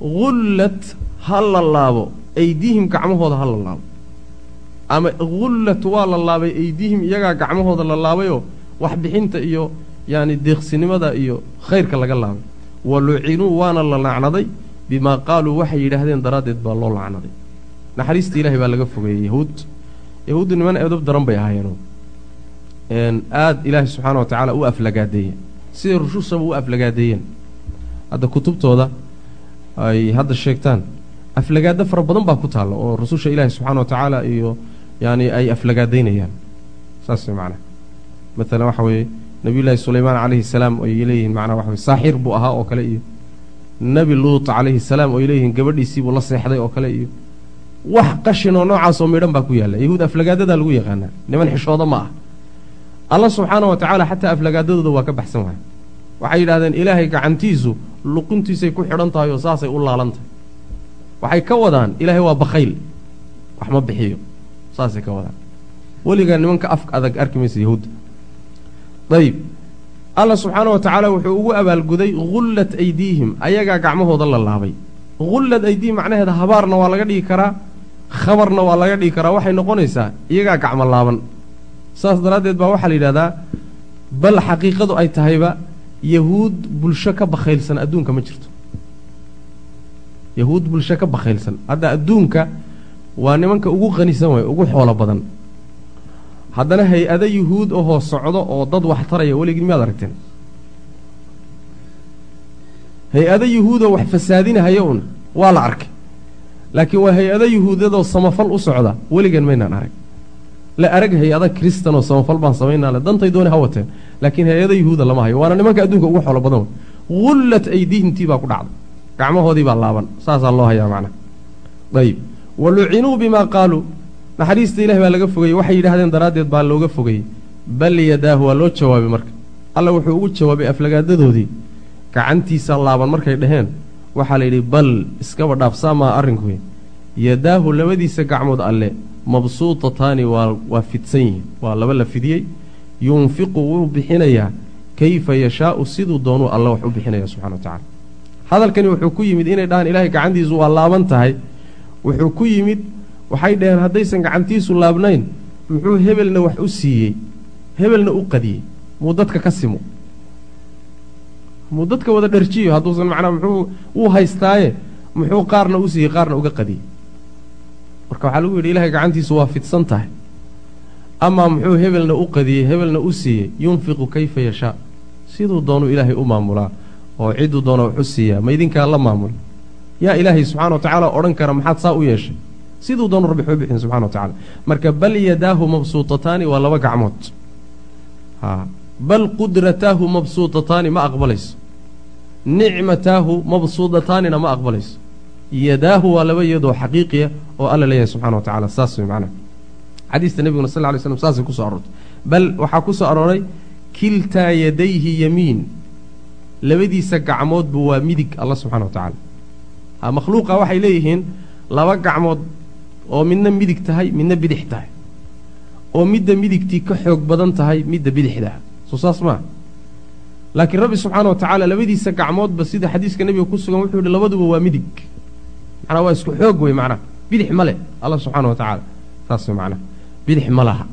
gullat ha la laabo aydiihim gacmahooda ha la laabo ama gullat waa la laabay aydiihim iyagaa gacmahooda la laabayoo waxbixinta iyo yacni deeqsinimada iyo khayrka laga laabay. Wa lucinuu waana la lacnaday bimaa qaaluu waxay yidhaahdeen daraaddeed baa loo lacnaday naxariista ilaahay baa laga fogeeyey yahuud. Yahuuddu niman edab daran bay ahaayeenoo aada ilaahay subxaana wa tacaala u aflagaadeeye siday rususaba u aflagaadeeyeen. Hadda kutubtooda ay hadda sheegtaan aflagaado fara badan baa ku taalla oo rususha ilaahi subxaana wa tacaala iyo yani ay aflagaadaynayaan saas way macnaha maalan waxa weeye nebiyullaahi sulaymaan calayhi salaam ay leeyihiin macnaha waxa saaxir buu ahaa oo kale iyo nebi luut calayhi salaam oo ay leeyihiin gabadhiisiibuu la seexday oo kale iyo wax qashin oo noocaasoo midhan baa ku yaalla yahuud aflagaadadaa lagu yaqaanaa. Niman xishooda ma ah. Alla subxaana wa tacaala xataa aflagaadadooda waa ka baxsan waaya waxay yidhahdeen ilaahay gacantiisu luquntiisay ku xidhan tahay oo saasay u laalan tahay. Waxay ka wadaan ilaahay waa bakhayl wax ma bixiyo saasay ka wadaan weligaa nimanka afka adag arki maysa yahuudda dayib. Alla subxaana wa tacaala wuxuu ugu abaalguday gullat aydiihim. Ayagaa gacmahooda la laabay. Gullad aydiihim macnaheeda habaarna waa laga dhigi karaa khabarna waa laga dhigi karaa waxay noqonaysaa iyagaa gacmo laaban. Saas daraaddeed baa waxaa la yidhahdaa bal xaqiiqadu ay tahayba yahuud bulsho ka bakhaylsan adduunka ma jirto. Yahuud bulsho ka bakhaylsan. Hadda adduunka waa nimanka ugu qanisan waay ugu xoolo badan. Haddana hay'ado yuhuud ahoo socdo oo dad wax taraya weligii miyaad aragteen? Hay'ado yuhuudoo wax fasaadinahaya un waa la arkay. Laakiin waa hay'ado yuhuudadoo samafal u socda weligan maynaan arag. La arag hay'ada kristan oo samafal baan samaynale dantay dooni ha wateen. Laakiin hay'ada yuhuuda lama hayo waana nimanka adduunka ugu xoolo badan gullat aydiihimtii baa ku dhacday. Gacmahoodii baa laaban saasaa loo hayaa macnaha ayib wa lucinuu bimaa qaaluu naxariista ilahi baa laga fogeyey waxay yidhahdeen daraaddeed baa looga fogeyey bal yadaahu waa loo jawaabay marka. Alla wuxuu ugu jawaabay aflagaadadoodii. Gacantiisa laaban markay dhaheen waxaa layidhi bal iskaba dhaafsaamaa arrinkuy yadaahu labadiisa gacmood alle mabsuutataani waa fidsan yihiin waa laba la fidiyey. Yunfiqu wuu bixinayaa. Kayfa yashaau siduu doonuu alla wax u bixinaya subxana wa tacala hadalkani wuxuu ku yimid inay dhahaan ilaahay gacantiisu waa laaban tahay wuxuu ku yimid waxay dhaheen haddaysan gacantiisu laabnayn. Muxuu hebelna wax u siiyey hebelna u qadiyey muu dadka ka simo. Muu dadka wada dharjiyo hadduusan macnaa muxuu uu haystaaye muxuu qaarna u siiyey qaarna uga qadiyey. Marka waxaa lagu yidhi ilaahay gacantiisu waa fidsan tahay. Amaa muxuu hebelna u qadiyey hebelna u siiyey yunfiqu kayfa yashaa. Siduu doonuu ilaahay u maamulaa oo cidduu doona wax u siiyaa ma idinkaa la maamul yaa ilaahay subxana wa tacaala odhan kara maxaad saa u yeeshay? Siduu doonu rabbi waxba bixin subxana wa tacala marka bal yadaahu mabsuutataani waa laba gacmood. Bal qudrataahu mabsuutataani ma aqbalayso. Nicmataahu mabsuudataanina ma aqbalayso. Yadaahu waa laba iyadoo xaqiiqiya oo alla leeyahay subxana wa tacala saas way macnaha. Xadiista nebiguna sal ly slm saasay ku soo aroortay bal waxaa ku soo arooray kiltaa yadayhi yamiin. Labadiisa gacmoodba waa midig alla subxana wa tacaala. ha makhluuqa waxay leeyihiin laba gacmood oo midna midig tahay midna bidix tahay. Oo midda midigtii ka xoog badan tahay midda bidixdaa soo saas maa laakiin rabbi subxaana wa tacaala labadiisa gacmoodba sida xadiiska nebiga ku sugan wuxuu yihi labaduba waa midig. Macnaa waa isku xoog wey macnaha bidix ma leh alla subxaana wa tacaala saas wey macnaha bidix ma laha.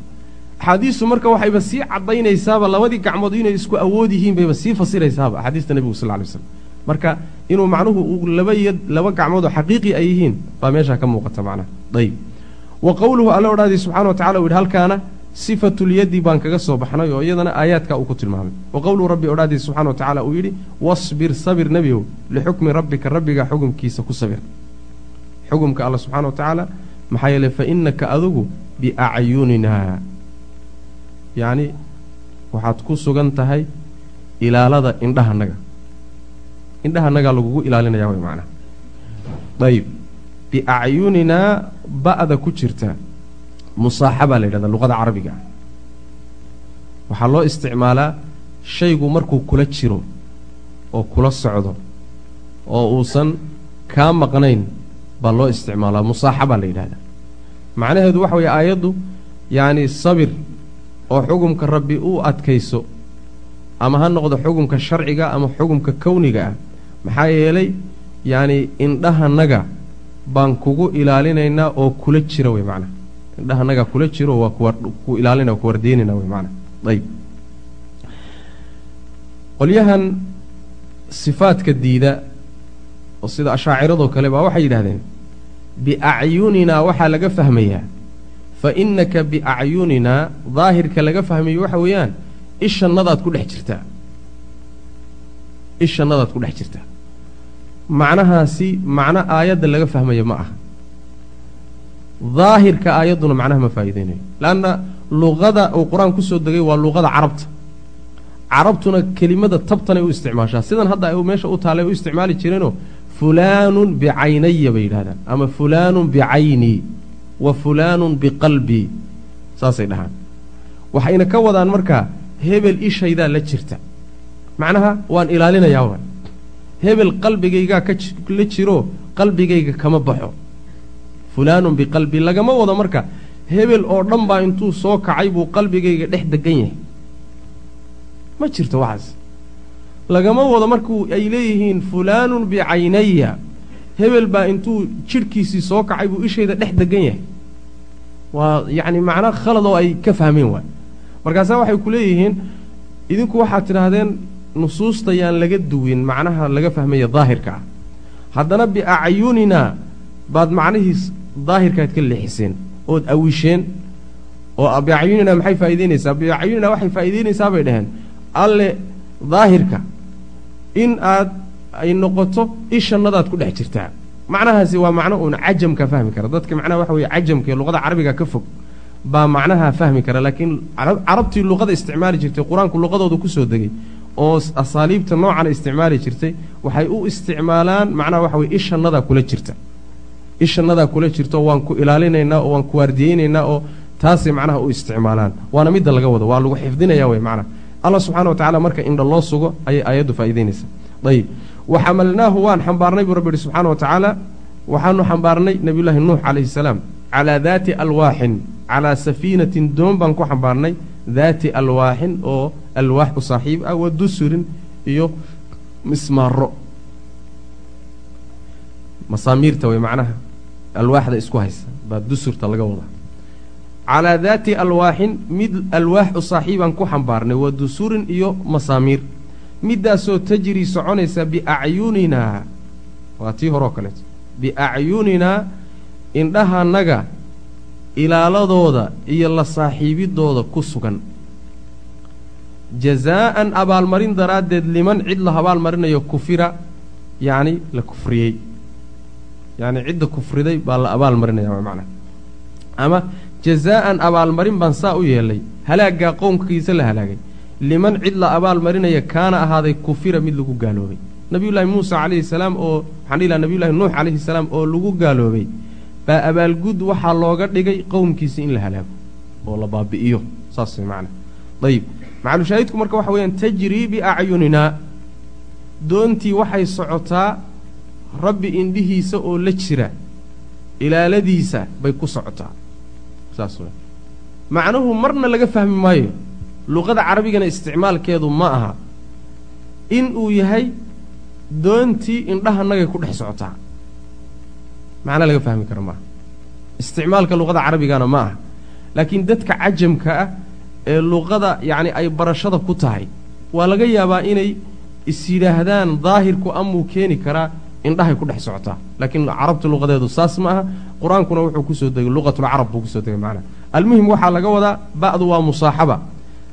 Axaadiistu marka waxayba sii caddaynaysaaba labadii gacmood inay isku awood yihiin bayba sii fasiraysaaba axaadiista nebigu sal ly slam marka inuu macnuhu laba yad laba gacmood oo xaqiiqi ay yihiin baa meeshaa ka muuqata macnaha. Ayb wa qowluhu alla odhaadii subxana wa tacala uu yidhi halkaana sifatulyaddi baan kaga soo baxnay oo iyadana aayaadka uu ku tilmaamay. Wa qowluhu rabbi odhaadii subxana wa tacaala uu yidhi wasbir sabir nebigow lixukmi rabbika rabbiga xukumkiisa ku sabir. Xukumka alla subxana wa tacaala maxaa yeeley fa innaka adugu biacyuninaa yacni waxaad ku sugan tahay ilaalada indhahanaga indhahanagaa lagugu ilaalinaya way macnaha ayb biacyuninaa ba'da ku jirta musaaxabaa la yidhahdaa luqada carabiga. Waxaa loo isticmaalaa shaygu markuu kula jiro oo kula socdo oo uusan kaa maqnayn baa loo isticmaalaa musaaxabaa la yidhahdaa macnaheedu waxa weeye aayaddu yacni sabir oo xukumka rabbi u adkayso ama ha noqdo xukumka sharciga ama xukumka kowniga ah maxaa yeelay yacni indhahanaga baan kugu ilaalinaynaa oo kula jira wey macnaha. Indhahanaga kula jiro waa ku ilaalina ku wardeynayna wey macnaha. Ayb qolyahan sifaadka diida oo sida ashaaciradoo kale baa waxay yidhahdeen biacyuninaa waxaa laga fahmayaa. Fa innaka biacyuninaa daahirka laga fahmayo waxa weeyaan ishannadaad ku dhex jirtaa. Ishannadaad ku dhex jirtaa macnahaasi macno aayadda laga fahmaya ma aha. Daahirka aayadduna macnaha ma faa'iideynayo. Leanna luqada uu qur'aan ku soo degay waa luqada carabta. Carabtuna kelimada tabtanay u isticmaashaa. Sidan hadda ay meesha u taallay u isticmaali jireenoo fulaanun bicaynaya bay yidhahdaan ama fulaanun bicaynii wa fulaanun biqalbii saasay dhahaan. Waxayna ka wadaan markaa hebel ishaydaa la jirta. Macnaha waan ilaalinayaa hebel qalbigaygaa kala jiro qalbigayga kama baxo. Fulaanun biqalbii lagama wado marka hebel oo dhan baa intuu soo kacay buu qalbigayga dhex degan yahay. Ma jirto waxaas. Lagama wado markuu ay leeyihiin fulaanun bicaynaya hebel baa intuu jidhkiisii soo kacay buu ishayda dhex degan yahay. Waa yacni macno khalad oo ay ka fahmeen waay markaasaa waxay ku leeyihiin idinku waxaad tidhaahdeen nusuusta yaan laga duwin macnaha laga fahmaya daahirka ah. Haddana biacyuninaa baad macnihiis daahirkaad ka leexiseen ood awisheen oo biacyuninaa maxay faa'ideynaysaa biacyuninaa waxay faa'iideynaysaa bay dhaheen. Alle daahirka in aad ay noqoto ishannadaad ku dhex jirtaa. Macnahaasi waa macno uun cajamka fahmi kara. Dadka macnaha waxa weye cajamka luqada carabiga ka fog baa macnaha fahmi kara laakiin carabtii luqada isticmaali jirtay qur'aanku luqadooda ku soo degay oo asaaliibta noocana isticmaali jirtay waxay u isticmaalaan macnaha waxa weye ishannadaa kula jirta. Ishannadaa kula jirto waan ku ilaalinaynaa oo waan ku waardiyeynaynaa oo taasay macnaha u isticmaalaan. Waana midda laga wado waa lagu xifdinaya wey macnaha. Allah subxana wa tacala marka indha loo sugo ayay aayaddu faa'ideynaysaa ayib wa xamalnaahu waan xambaarnay buu rabbi yihi subxaana wa tacaala waxaanu xambaarnay nebiyullaahi nuux calayhi salaam calaa daati alwaaxin calaa safiinatin doon baan ku xambaarnay daati alwaaxin oo alwaax u saaxiib ah wa dusurin iyo mismaaro masaamiirta way macnaha alwaaxda isku haysa baa dusurta laga wadaa. Calaa daati alwaaxin mid alwaax u saaxiibaan ku xambaarnay wa dusurin iyo masaamiir. Middaasoo tajrii soconaysa biacyuninaa waa tii horeo kaleeto biacyuninaa indhahannaga ilaaladooda iyo la saaxiibidooda ku sugan jazaa'an abaalmarin daraaddeed liman cid la abaalmarinayo kufira yacni la kufriyey yacni cidda kufriday baa la abaalmarinaya macnaa ama jazaa'an abaalmarin baan saa u yeelay halaaggaa qownkiisa la halaagay liman cid la abaalmarinaya kaana ahaaday kufira mid lagu gaaloobay nabiyullaahi muusa calayhi salaam oo waxaan dhihi laha nabiyullahi nuux calayhi salaam oo lagu gaaloobay baa abaalgud waxaa looga dhigay qowmkiisa in la halaago oo la baabi'iyo saas way macnaa dayib macalushaahidku marka waxa weeyaan tajrii biacyuninaa doontii waxay socotaa rabbi indhihiisa oo la jira. Ilaaladiisa bay ku socotaa. Saas wey macnuhu marna laga fahmi maayo luqada carabigana isticmaalkeedu ma aha. In uu yahay doontii indhahanagay ku dhex socotaa. Macna laga fahmi kara maaha isticmaalka luqada carabigana ma aha. Laakiin dadka cajamka ah ee luqada yacni ay barashada ku tahay. Waa laga yaabaa inay is yidhaahdaan daahirku amuu keeni karaa indhahay ku dhex socotaa laakiin carabta luqadeedu saas ma aha. Qur'aankuna wuxuu ku soo degay luqatulcarab buu ku soo degay macnaha almuhim waxaa laga wadaa ba'du waa musaaxaba.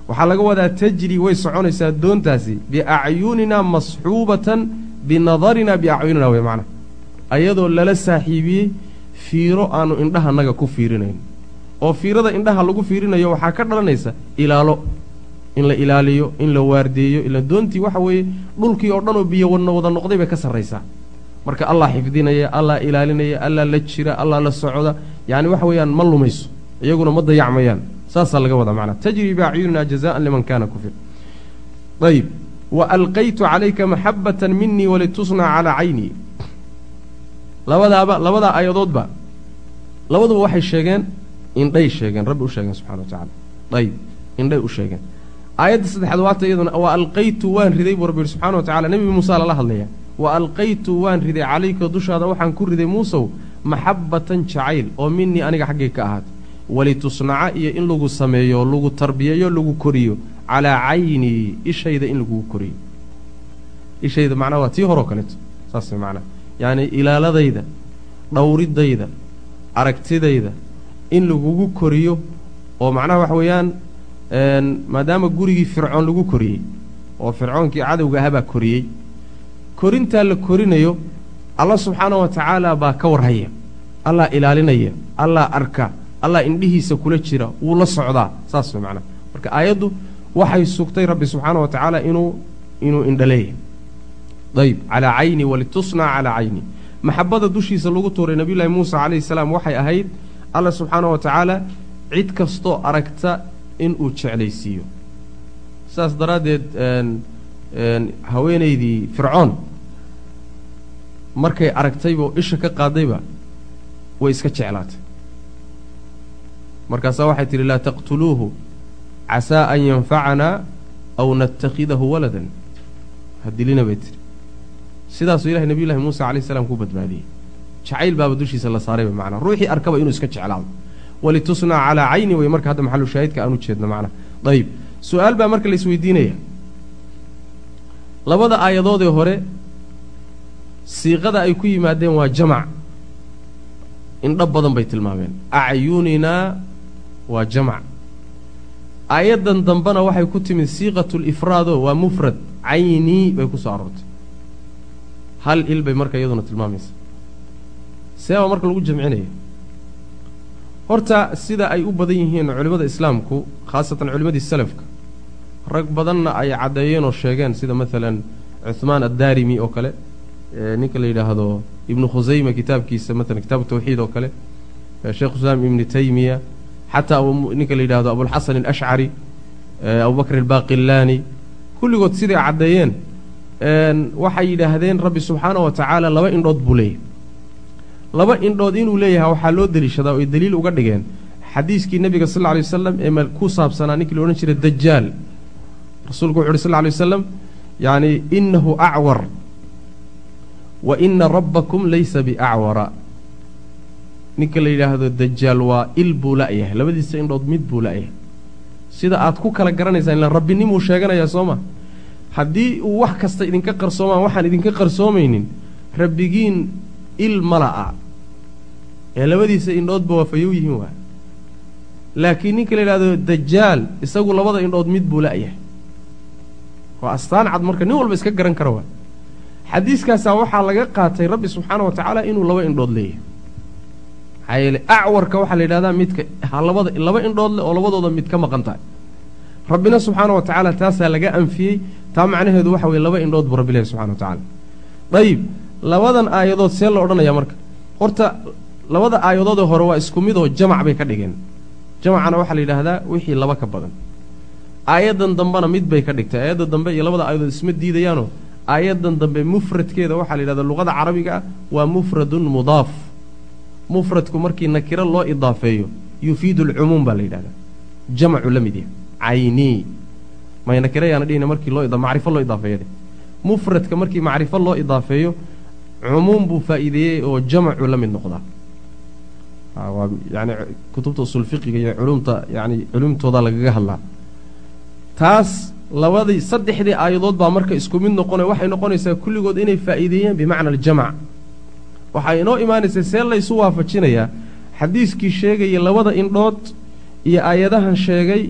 Waxaa laga wadaa tajri way soconaysaa doontaasi biacyuninaa masxuubatan binadarinaa biacyunina wey macnaha ayadoo lala saaxiibiyey fiiro aanu indhahanaga ku fiirinayn oo fiirada indhaha lagu fiirinayo waxaa ka dhalanaysa ilaalo in la ilaaliyo in la waardeeyo ila doontii waxa weeye dhulkii oo dhan oo biyo wada noqday bay ka sarraysaa. Marka allah xifdinaya allah ilaalinaya allah la jira allah la socda yacni waxa weeyaan ma lumayso iyaguna ma dayacmayaan. Saasaa laga wadaa macnaa tajri biacyunina jazaan liman kaana kufir. Ayib wa alqaytu calayka maxabatan minii walitusnaa calaa caynii labadaaba labadaa aayadoodba labaduba waxay sheegeen indhay sheegeen rabbi u sheegeen subxana wa tacala ayib indhay u sheegeen. Aayadda saddexaad waata iyaduna wa alqaytu waan riday buu rabbi yihi subxana wa tacala nebi muusa lala hadlaya wa alqaytu waan riday calayka dushaada waxaan ku riday muusow maxabbatan jacayl oo minii aniga xaggay ka ahaatay. Walitusnaca iyo in lagu sameeyo lagu tarbiyeeyo lagu koriyo. Calaa caynii ishayda in lagugu koriyo. Ishayda macnaha waa tii horoo kaleeto saas macnaha yacni ilaaladayda dhowridayda aragtidayda in lagugu koriyo oo macnaha waxa weeyaan maadaama gurigii fircoon lagu koriyey oo fircoonkii cadowga ahabaa koriyey. Korintaa la korinayo allah subxaana wa tacaala baa ka warhaya. Allah ilaalinaya allah arka allah indhihiisa kula jira wuu la socdaa saas way macnaha. Marka aayaddu waxay sugtay rabbi subxaana wa tacaala inuu inuu indhaleeyahy ayb calaa cayni walitusnaa calaa cayni. Maxabada dushiisa lagu tuuray nebiyullaahi muusa calayhi salaam waxay ahayd alla subxaana wa tacaala cid kastoo aragta inuu jeclaysiiyo. Saas daraaddeed haweenaydii fircoon markay aragtayba oo isha ka qaadayba way iska jeclaatay. Markaasaa waxay tidhi laa taqtuluuhu casaa an yanfacanaa aw natakhidahu waladan. Ha dilina bay tidhi. Sidaasuu ilahay nebiyullahi muusa calayh salaam ku badbaadiyey jacayl baaba dushiisa la saarayba macnaa. Ruuxii arkaba inuu iska jeclaado. Walitusnaa calaa cayni wey marka hadda maxalu shaahidka aan u jeedno macnaha ayib su'aal baa marka la isweydiinaya. Labada aayadoodee hore siiqada ay ku yimaadeen waa jamac. Indho badan bay tilmaameen. Acyuninaa waa jamac. Aayaddan dambena waxay ku timid siiqatu lifraado waa mufrad. Caynii bay ku soo aroortay. Hal il bay marka iyaduna tilmaamaysa seebaa marka lagu jamcinaya horta sida ay u badan yihiin culimmada islaamku khaasatan culimmadii salafka rag badanna ay caddeeyeen oo sheegeen sida maalan cuhmaan addaarimi oo kale ninka la yidhaahdo ibnu khusayma kitaabkiisa maalan kitaabu tawxiid oo kale sheekh islaam ibni taymiya xataa ninka la yidhahdo abulxasan alashcari abubakr albaaqillaani kulligood siday caddeeyeen waxay yidhaahdeen rabbi subxaana wa tacaala laba indhood buu leeyahay laba indhood inuu leeyahay waxaa loo deliishadaa ay daliil uga dhigeen. Xadiiskii nebiga sal lla lay wasalam ee ku saabsanaa ninkii la odhan jiray dajaal rasuulku wuxu uhi sal lla lay wasalam yacni inahu acwar wa ina rabbakum laysa biacwara ninka la yidhaahdo dajaal waa il buu la'yahay labadiisa indhood mid buu la'yahay sida aad ku kala garanaysaan ilaan rabbinimuu sheeganayaa soo ma haddii uu wax kasta idinka qarsoomaan waxaan idinka qarsoomaynin rabbigiin il mala'a. Ee labadiisa indhoodba waa fayow yihiin waa. Laakiin ninka la yidhahdo dajaal isagu labada indhood mid buu la'yahay waa astaan cad marka nin walba iska garan kara waa. Xadiiskaasaa waxaa laga qaatay rabbi subxaana wa tacaala inuu laba indhood leeyahay. Maxaa yeele acwarka waxaa la yidhahdaa midka ha labada laba indhood leh oo labadooda mid ka maqan tahay. Rabbina subxaana wa tacaala taasaa laga anfiyey. Taa macnaheedu waxa weye laba indhood buu rabbi leeyahy subxana wa tacaala. Dayib labadan aayadood see la odhanayaa marka. Horta labada aayadoodee hore waa isku mid oo jamac bay ka dhigeen. Jamacana waxaa la yidhaahdaa wixii laba ka badan. Aayaddan dambena mid bay ka dhigtay. Aayadda dambe iyo labada aayadood isma diidayaanoo aayaddan dambe mufradkeeda waxaa la yidhahdaa luqada carabiga ah waa mufradun mudaaf. Mufradku markii nakiro loo idaafeeyo yufiidu alcumuum baa la yidhahdaa jamacu la mid yahay. Caynii may nakiro yaana dhihina markii loo macrifo loo idaafeeyade. Mufradka markii macrifo loo idaafeeyo cumuum buu faa'iideeyey oo jamacu la mid noqdaa. Waa yani kutubta usul fiqiga iyo culumta yani culumtooda lagaga hadlaa. Taas labadii saddexdii aayadood baa marka isku mid noqona waxay noqonaysaa kulligood inay faa'iideeyeen bimacna aljamac waxaa inoo imaanaysa see laysu waafajinayaa xadiiskii sheegaya labada indhood iyo aayadahan sheegay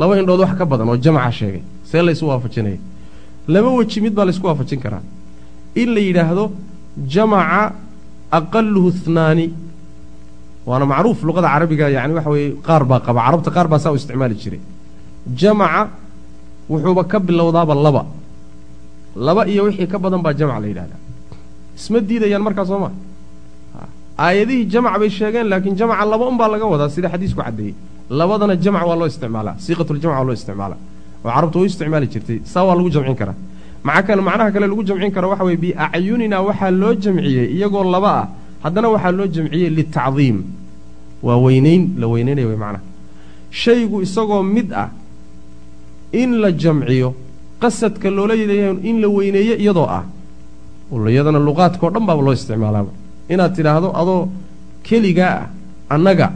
laba indhood wax ka badan oo jamaca sheegay. See laysu waafajinaya. Laba weji mid baa laysku waafajin karaa. In la yidhaahdo jamaca aqaluhu hnaani waana macruuf luqada carabiga yani waxa weeye qaar baa qaba. Carabta qaar baa saa u isticmaali jiray. Jamaca wuxuuba ka bilowdaaba laba. Laba iyo wixii ka badan baa jamac la yidhahdaa. Isma diidayaan markaa soo ma? Aayadihii jamac bay sheegeen laakiin jamaca laba unbaa laga wadaa sida xadiisku caddeeyey. Labadana jamac waa loo isticmaalaa siiqatuljamc waa loo isticmaalaa. Oo carabtu way u isticmaali jirtay saa waa lagu jamcin karaa macnaha kale lagu jamcin karo waxa weye biacyunina waxaa loo jamciyey iyagoo laba ah. Haddana waxaa loo jamciyey litacdiim. Waa weynayn la weynaynaya way macnaha. Shaygu isagoo mid ah in la jamciyo qasadka loola yeedayaa in la weyneeyo iyadoo ah iyadana luqaadkao dhan baaba loo isticmaalaaba inaad tidhaahdo adoo keligaa ah annaga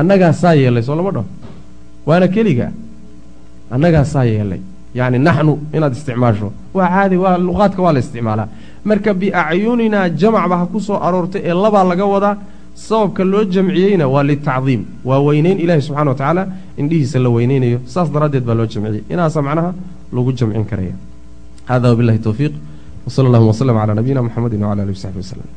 annagaa saa yeellay soo lama dhaho waana keligaa annagaa saa yeellay yacni naxnu inaad isticmaasho. Waa caadi waa luqaadka waa la isticmaalaa. Marka biacyuninaa jamacba ha ku soo aroortay ee labaa laga wadaa sababka loo jamciyeyna waa litacdiim. Waa weynayn ilaahi subxana wa tacaala indhihiisa la weynaynayo saas daraaddeed baa loo jamciyey. Inaasa macnaha lagu jamcin karaya. Hada wabilahi towfiiq wsala allahuma wslm calaa nabiyina mxamedi wcala alihi w saxbi waslem